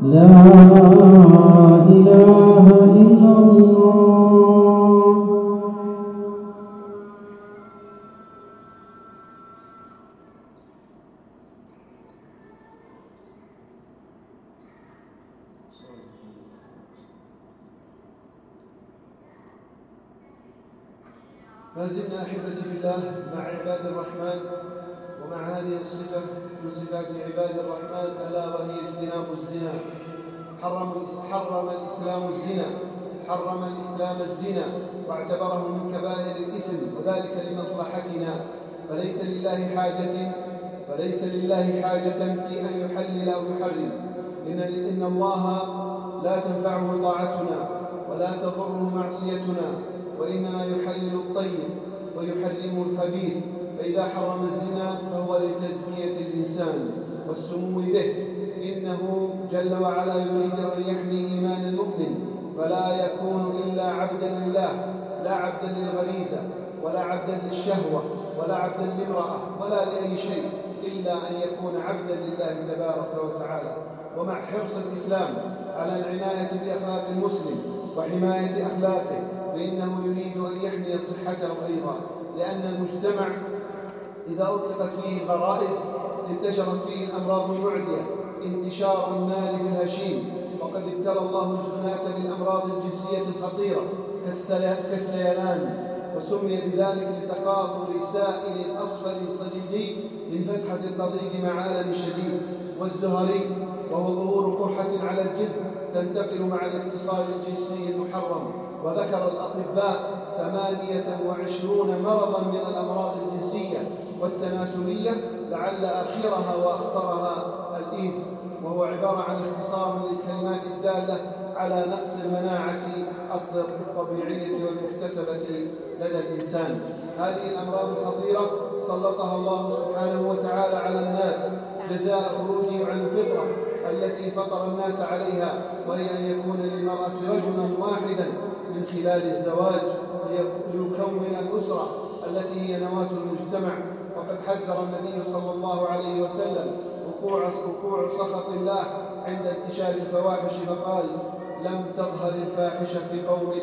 ما لله حاجة في أن يحلل أو يحرم. إن إن الله لا تنفعه طاعتنا ولا تضره معصيتنا وإنما يحلل الطيب ويحرم الخبيث. فإذا حرم الزنا فهو لتزكية الإنسان والسمو به. إنه جل وعلا يريد أن يحمي إيمان المؤمن فلا يكون إلا عبدا لله لا عبدا للغريزة ولا عبدا للشهوة ولا عبدا لامرأة ولا لأي شيء. إلا أن يكون عبدا لله تبارك وتعالى. ومع حرص الإسلام على العناية بأخلاق المسلم وحماية أخلاقه فإنه يريد أن يحمي صحته أيضا. لأن المجتمع إذا أطلقت فيه الغرائز انتشرت فيه الأمراض المعدية انتشار النار بالهشيم. وقد ابتلى الله الزناة بالأمراض الجنسية الخطيرة كالسيلان. وسمي بذلك لتقاطر سائل أصفر صديدي من فتحة القضيب مع ألم شديد والزهري وهو ظهور قرحة على الجلد تنتقل مع الاتصال الجنسي المحرم وذكر الأطباء ثمانية وعشرون مرضا من الأمراض الجنسية والتناسلية لعل آخرها وأخطرها الإيدز وهو عبارة عن اختصار للكلمات الدالة على نقص المناعة الطبيعية والمكتسبة لدى الإنسان. هذه الأمراض الخطيرة سلطها الله سبحانه وتعالى على الناس جزاء خروجهم عن الفطرة التي فطر الناس عليها وهي أن يكون للمرأة رجلا واحدا من خلال الزواج ليكون الأسرة التي هي نواة المجتمع. وقد حذر النبي صلى الله عليه وسلم وقوع وقوع سخط الله عند انتشار الفواحش فقال لم تظهر الفاحشة في قوم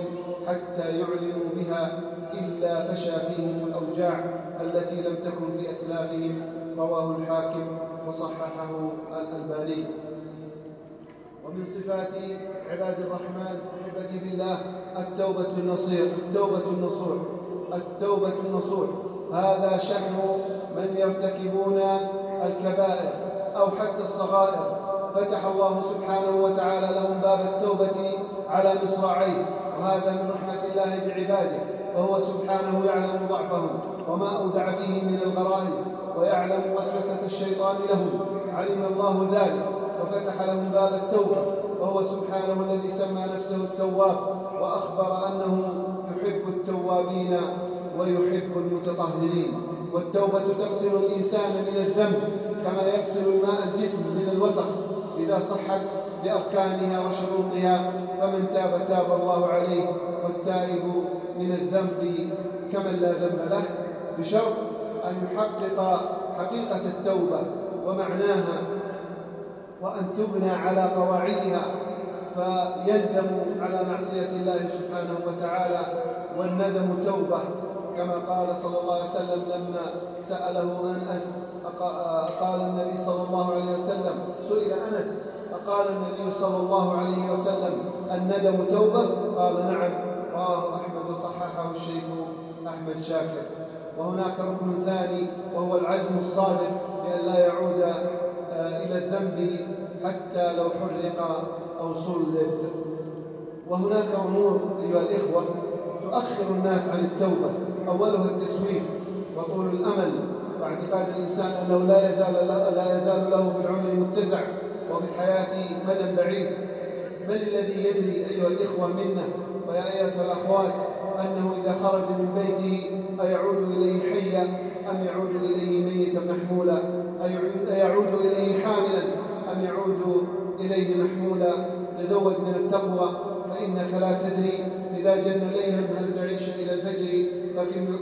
حتى يعلنوا بها إلا فشى فيهم الأوجاع التي لم تكن في أسلافهم رواه الحاكم وصححه الألباني. ومن صفات عباد الرحمن أحبتي بالله التوبة النصير التوبة النصوح التوبة النصوح. هذا شأن من يرتكبون الكبائر أو حتى الصغائر. فتح الله سبحانه وتعالى لهم باب التوبة على مصراعيه وهذا من رحمة الله بعباده فهو سبحانه يعلم ضعفهم وما أودع فيهم من الغرائز ويعلم وسوسة الشيطان لهم علم الله ذلك وفتح لهم باب التوبة وهو سبحانه الذي سمى نفسه التواب وأخبر أنه يحب التوابين ويحب المتطهرين. والتوبة تغسل الإنسان من الذنب كما يغسل الماء الجسم من الوسخ. إذا صحت بأركانها وشروطها فمن تاب تاب الله عليه والتائب من الذنب كمن لا ذنب له بشرط أن يحقق حقيقة التوبة ومعناها وأن تبنى على قواعدها فيندم على معصية الله سبحانه وتعالى والندم توبة. كما قال صلى الله عليه وسلم لما سأله أنس قال النبي صلى الله عليه وسلم سئل أنس أقال النبي صلى الله عليه وسلم الندم توبة؟ قال نعم رواه أحمد وصححه الشيخ أحمد شاكر. وهناك ركن ثاني وهو العزم الصادق بأن لا يعود آه، إلى الذنب حتى لو حرق أو صلب. وهناك أمور أيها الإخوة تؤخر الناس عن التوبة. أولها التسويف وطول الأمل واعتقاد الإنسان أنه لا يزال له, لا يزال له في العمر متزع وفي الحياة مدى بعيد. من الذي يدري أيها الإخوة منا ويا أيها الأخوات أنه إذا خرج من بيته أيعود إليه حيا أم يعود إليه ميتا محمولا؟ أيعود إليه حاملا أم يعود إليه محمولا؟ تزود من التقوى فإنك لا تدري. إذا جن ليلا هل تعيش إلى الفجر؟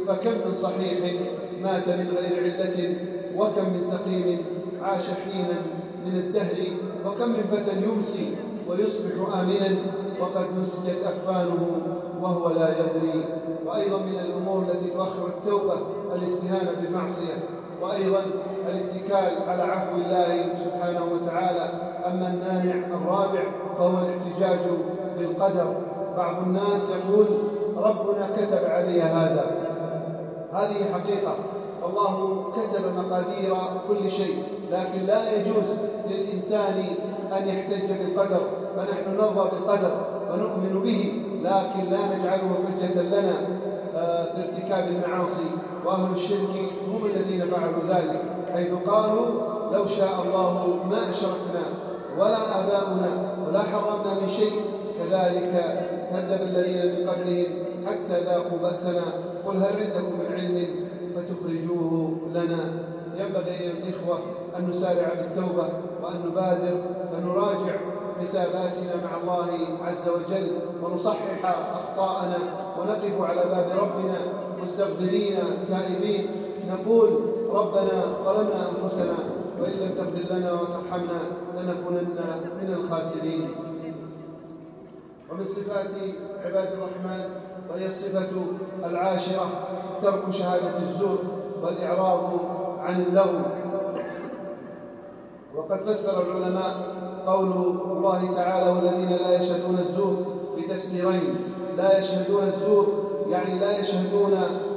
فكم من صحيح مات من غير علة وكم من سقيم عاش حينا من الدهر وكم من فتى يمسي ويصبح آمنا وقد نسجت أكفانه وهو لا يدري. وأيضا من الأمور التي تؤخر التوبة الاستهانة بالمعصية وأيضا الاتكال على عفو الله سبحانه وتعالى. أما المانع الرابع فهو الاحتجاج بالقدر. بعض الناس يقول ربنا كتب علي هذا. هذه حقيقة. الله كتب مقادير كل شيء لكن لا يجوز للإنسان أن يحتج بالقدر فنحن نرضى بالقدر ونؤمن به لكن لا نجعله حجة لنا آه، في ارتكاب المعاصي. وأهل الشرك هم الذين فعلوا ذلك حيث قالوا لو شاء الله ما أشركنا ولا آباؤنا ولا حرمنا من شيء كذلك كذب الذين من قبلهم حتى ذاقوا بأسنا قل هل عندكم من علم فتخرجوه لنا؟ ينبغي أيها الإخوة أن نسارع بالتوبة وأن نبادر ونراجع حساباتنا مع الله عز وجل ونصحح أخطاءنا ونقف على باب ربنا مستغفرين تائبين. نقول ربنا ظلمنا أنفسنا وإن لم تغفر لنا وترحمنا لنكونن من الخاسرين. ومن صفات عباد الرحمن وهي الصفة العاشرة ترك شهادة الزور والإعراض عن اللغو وقد فسر العلماء قول الله تعالى والذين لا يشهدون الزور بتفسيرين. لا يشهدون الزور يعني لا يشهدون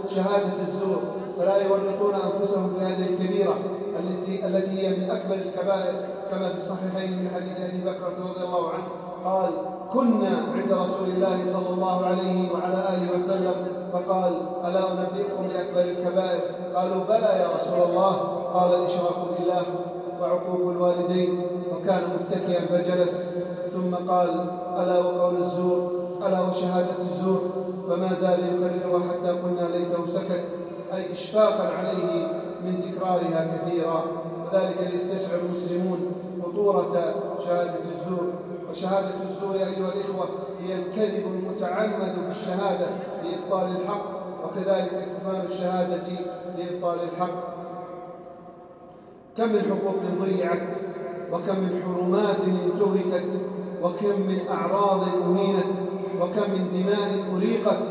شهادة الزور فلا يورطون أنفسهم في هذه الكبيرة التي التي هي من أكبر الكبائر كما في الصحيحين من حديث أبي بكر رضي الله عنه قال كنا عند رسول الله صلى الله عليه وعلى آله وسلم فقال ألا أنبئكم بأكبر الكبائر؟ قالوا بلى يا رسول الله. قال الإشراك بالله وعقوق الوالدين. وكان متكئا فجلس ثم قال ألا وقول الزور؟ ألا وشهادة الزور؟ فما زال يكررها حتى قلنا ليته سكت أي إشفاقا عليه من تكرارها كثيرا وذلك ليستشعر المسلمون خطورة شهادة الزور. وشهادة الزور أيها الإخوة هي الكذب المتعمد في الشهادة لإبطال الحق وكذلك كتمان الشهادة لإبطال الحق. كم من حقوق ضيعت وكم من حرمات انتهكت وكم من أعراض أهينت وكم من دماء أريقت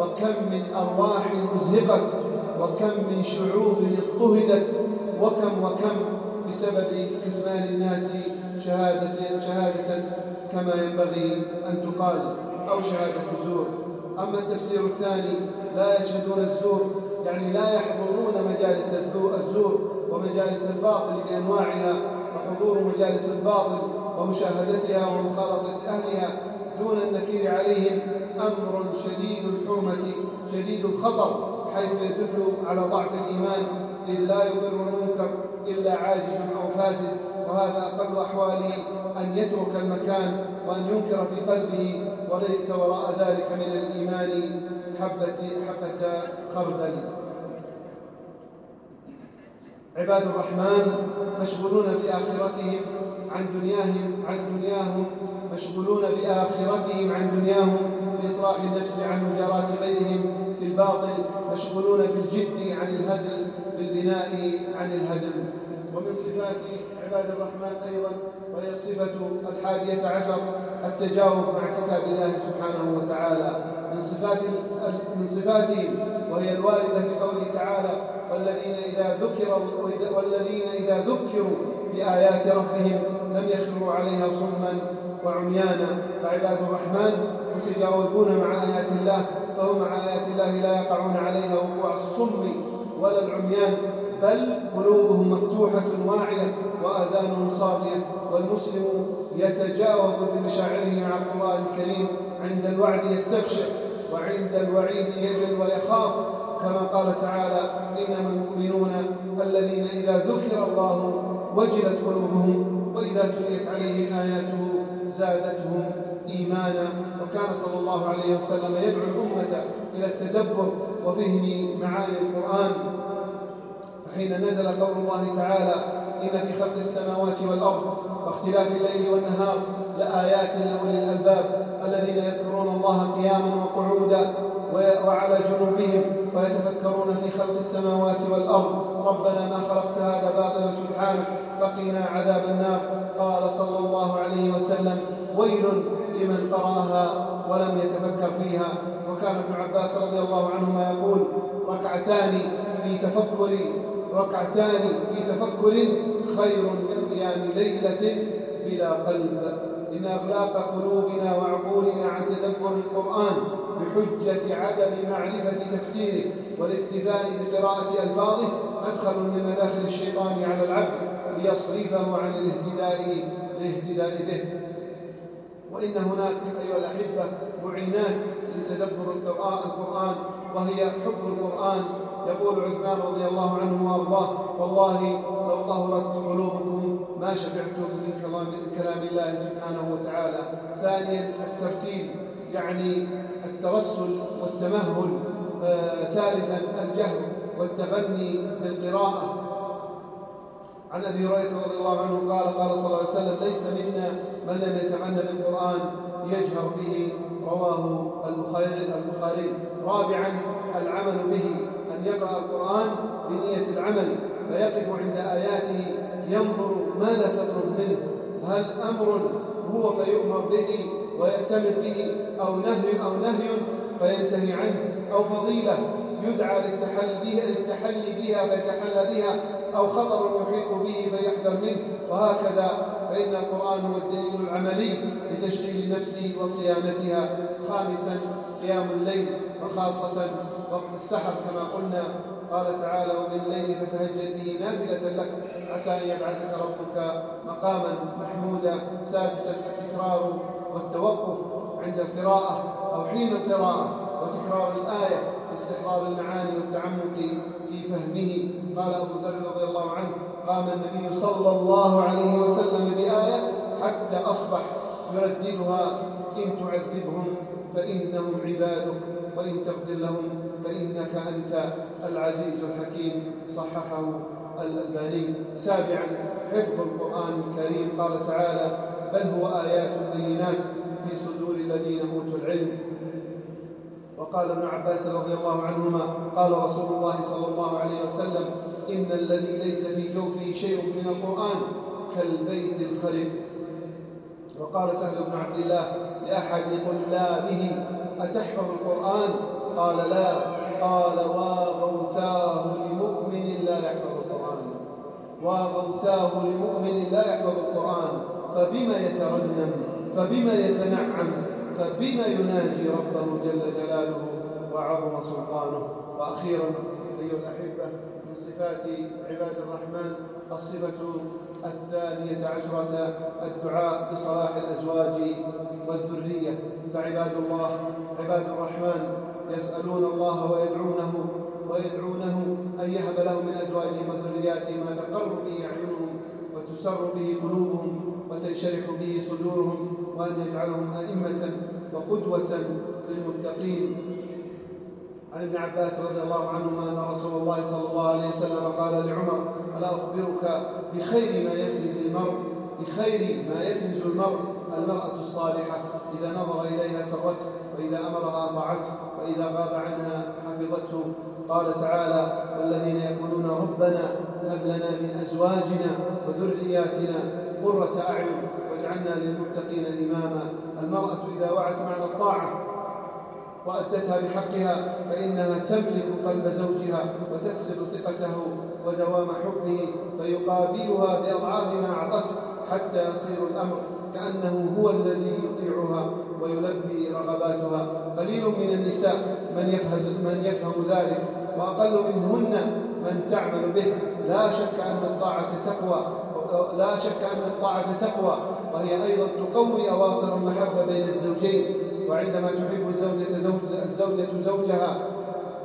وكم من أرواح أزهقت وكم من شعوب اضطهدت وكم وكم بسبب كتمان الناس شهادة, شهادة كما ينبغي أن تقال أو شهادة الزور. أما التفسير الثاني لا يشهدون الزور يعني لا يحضرون مجالس الزور ومجالس الباطل بأنواعها وحضور مجالس الباطل ومشاهدتها ومخالطة أهلها دون النكير عليهم أمر شديد الحرمة شديد الخطر حيث يدل على ضعف الإيمان إذ لا يضر المنكر إلا عاجز أو فاسد. وهذا أقل أحواله أن يترك المكان وأن ينكر في قلبه وليس وراء ذلك من الإيمان حبة, حبة خردل. عباد الرحمن مشغولون بآخرتهم عن دنياهم عن دنياهم مشغولون بآخرتهم عن دنياهم بإصلاح النفس عن مجاراة غيرهم في الباطل مشغولون بالجد عن الهزل بالبناء عن الهدم. ومن صفات عباد الرحمن أيضا وهي الصفة الحادية عشر التجاوب مع كتاب الله سبحانه وتعالى من صفات من صفاتهم وهي الواردة في قوله تعالى والذين إذا ذكر والذين إذا ذكروا بآيات ربهم لم يخروا عليها صما وعميانا فعباد الرحمن متجاوبون مع آيات الله فهم مع آيات الله لا يقعون عليها وقوع الصم ولا العميان بل قلوبهم مفتوحة واعية وآذانهم صاغية والمسلم يتجاوب بمشاعره مع القرآن الكريم عند الوعد يستبشر وعند الوعيد يجل ويخاف. كما قال تعالى إنما المؤمنون الذين إذا ذكر الله وجلت قلوبهم وإذا تليت عليهم آياته زادتهم إيمانا. وكان صلى الله عليه وسلم يدعو الأمة إلى التدبر وفهم معاني القرآن. فحين نزل قول الله تعالى إن في خلق السماوات والأرض واختلاف الليل والنهار لآيات لأولي الألباب الذين يذكرون الله قياما وقعودا وعلى جنوبهم ويتفكرون في خلق السماوات والأرض. ربنا ما خلقت هذا باطلا سبحانك فقنا عذاب النار. قال صلى الله عليه وسلم ويل لمن قراها ولم يتفكر فيها. وكان ابن عباس رضي الله عنهما يقول ركعتان في تفكر ركعتان في تفكر خير من قيام ليلة بلا قلب. إن أغلاق قلوبنا وعقولنا عن تدبر القرآن بحجة عدم معرفة تفسيره والاكتفاء بقراءة ألفاظه مدخل من مداخل الشيطان على العبد ليصرفه عن الاهتداء الاهتداء به. وإن هناك أيها الأحبة معينات لتدبر القرآن وهي حب القرآن يقول عثمان رضي الله عنه وأرضاه والله لو طهرت قلوبكم ما شبعتم من كلام كلام الله سبحانه وتعالى. ثانيا الترتيب يعني الترسل والتمهل. آه ثالثا الجهل والتغني بالقراءة. عن أبي هريرة رضي الله عنه قال قال صلى الله عليه وسلم ليس منا من لم يتغنى بالقرآن يجهر به. رواه البخاري البخاري. رابعا العمل به. ان يقرأ القرآن بنية العمل فيقف عند آياته ينظر ماذا تطلب منه هل أمر هو فيؤمر به ويأتمر به أو نهي أو نهي فينتهي عنه أو فضيلة يدعى للتحلي بها للتحلي بها فيتحلى بها أو خطر يحيط به فيحذر منه وهكذا. فإن القرآن هو الدليل العملي لتشغيل النفس وصيانتها خامسا قيام الليل وخاصة وقت السحر كما قلنا قال تعالى ومن الليل فتهجد به نافلة لك عسى أن يبعثك ربك مقاما محمودا سادسا التكرار والتوقف عند القراءة أو حين القراءة وتكرار الآية لاستحضار المعاني والتعمق في فهمه. قال أبو ذر رضي الله عنه قام النبي صلى الله عليه وسلم بآية حتى أصبح يرددها إن تعذبهم فإنهم عبادك وإن تغفر لهم فإنك أنت العزيز الحكيم صححه الألباني. سابعا حفظ القرآن الكريم. قال تعالى بل هو آيات بينات في صدور الذين أوتوا العلم. وقال ابن عباس رضي الله عنهما قال رسول الله صلى الله عليه وسلم إن الذي ليس في جوفه شيء من القرآن كالبيت الخرب وقال سهل بن عبد الله لأحد طلابه أتحفظ القرآن؟ قال لا. قال واغوثاه لمؤمن لا يحفظ القرآن واغوثاه لمؤمن لا يحفظ القرآن فبما يترنم؟ فبما يتنعم؟ فبما يناجي ربه جل جلاله وعظم سلطانه؟ وأخيرا أيها الأحبة من صفات عباد الرحمن؟ الصفة الثانية عشرة الدعاء بصلاح الأزواج والذرية؟ فعباد الله عباد الرحمن يسألون الله ويدعونه ويدعونه أن يهب لهم من أزواجهم وذرياتهم ما تقر به أعينهم وتسر به قلوبهم وتنشرح به صدورهم وأن يجعلهم أئمة وقدوة للمتقين. عن ابن عباس رضي الله عنهما أن رسول الله صلى الله عليه وسلم قال لعمر ألا أخبرك بخير ما يكنز المرء بخير ما يكنز المرء المرأة الصالحة إذا نظر إليها سرته وإذا أمرها أطاعته وإذا غاب عنها حفظته. قال تعالى والذين يقولون ربنا هب لنا من أزواجنا وذرياتنا قرة أعين واجعلنا للمتقين إماما. المرأة إذا وعت معنى الطاعة وأدتها بحقها فإنها تملك قلب زوجها وتكسب ثقته ودوام حبه فيقابلها بأضعاف ما أعطته حتى يصير الأمر كأنه هو الذي يطيعها. ويلبي رغباتها. قليل من النساء من يفهم, من يفهم ذلك وأقل منهن من تعمل به. لا شك أن الطاعة تقوى لا شك أن الطاعة تقوى وهي أيضا تقوي أواصر المحبة بين الزوجين. وعندما تحب الزوجة زوج الزوجة زوجها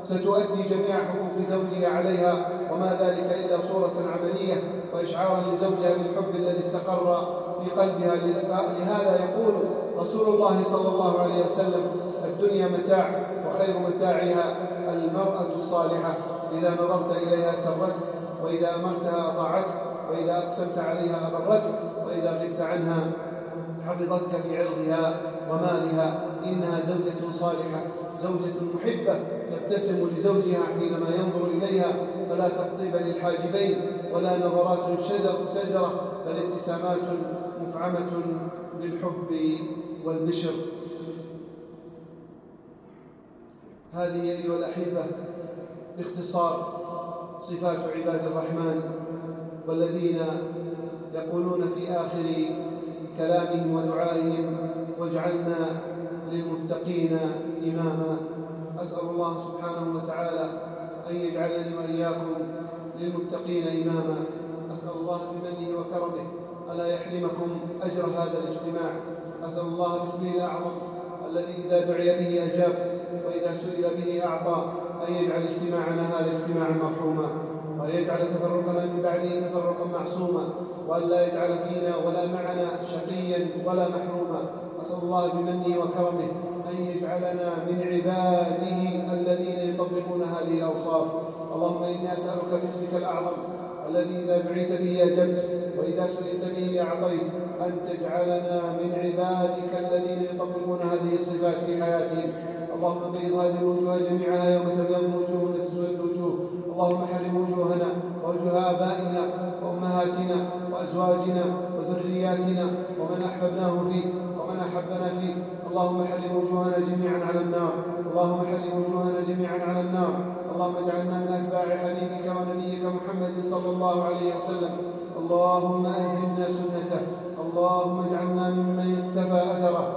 ستؤدي جميع حقوق زوجها عليها. وما ذلك إلا صورة عملية وإشعارا لزوجها بالحب الذي استقر في قلبها لهذا يقول رسول الله صلى الله عليه وسلم الدنيا متاع وخير متاعها المرأة الصالحة. إذا نظرت إليها سرتك وإذا أمرتها أطاعتك وإذا أقسمت عليها أبرتك وإذا غبت عنها حفظتك في عرضها ومالها. إنها زوجة صالحة زوجة محبة يبتسم لزوجها حينما ينظر إليها فلا تقطيب للحاجبين ولا نظرات شجرة بل ابتسامات مفعمة بالحب والبشر. هذه أيها الأحبة باختصار صفات عباد الرحمن والذين يقولون في آخر كلامهم ودعائهم واجعلنا للمتقين إماما. أسأل الله سبحانه وتعالى أن يجعلني وإياكم للمتقين إماما. أسأل الله بمنه وكرمه ألا يحرمكم أجر هذا الاجتماع؟ أسأل الله باسمه الأعظم الذي إذا دعي به أجاب وإذا سئل به أعطى أن يجعل اجتماعنا هذا اجتماعا مرحوما وأن يجعل تفرقنا من بعده تفرقا معصوما وأن لا يجعل فينا ولا معنا شقيا ولا محروما. أسأل الله بمنه وكرمه أن يجعلنا من عباده الذين يطبقون هذه الأوصاف. اللهم إني أسألك باسمك الأعظم الذي إذا دعيت به أجبت وإذا سئلت به أعطيت. أن تجعلنا من عبادك الذين يطبقون هذه الصفات في حياتهم. اللهم بيض هذه الوجوه جميعها يوم تبيض الوجوه وتسود الوجوه. اللهم حرم وجوهنا ووجوه آبائنا وأمهاتنا وأزواجنا وذرياتنا ومن أحببناه فيه ومن أحبنا فيه اللهم حرم وجوهنا جميعا على النار. اللهم حرم وجوهنا جميعا على النار. اللهم اجعلنا من أتباع حبيبك ونبيك محمد صلى الله عليه وسلم. اللهم ألزمنا سنته. اللهم اجعلنا ممن يقتفى أثره.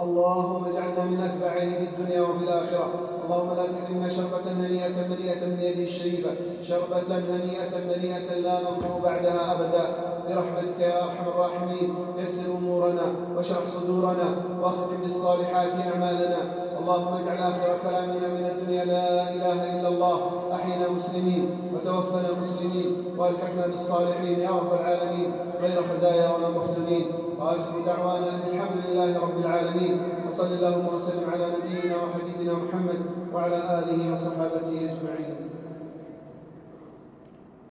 اللهم اجعلنا من أتباعه في الدنيا وفي الآخرة. اللهم لا تحرمنا شربة هنيئة مريئة من يده الشريفة شربة هنيئة مريئة لا نظمأ بعدها أبدا. برحمتك يا أرحم الراحمين. يسر أمورنا واشرح صدورنا واختم بالصالحات أعمالنا. اللهم اجعل آخر كلامنا من الدنيا لا إله إلا الله. أحينا مسلمين وتوفنا مسلمين وألحقنا بالصالحين يا رب العالمين. غير خزايا ولا مفتونين. وآخر دعوانا ان الحمد لله رب العالمين. وصل اللهم وسلم على نبينا وحبيبنا محمد وعلى آله وصحابته أجمعين.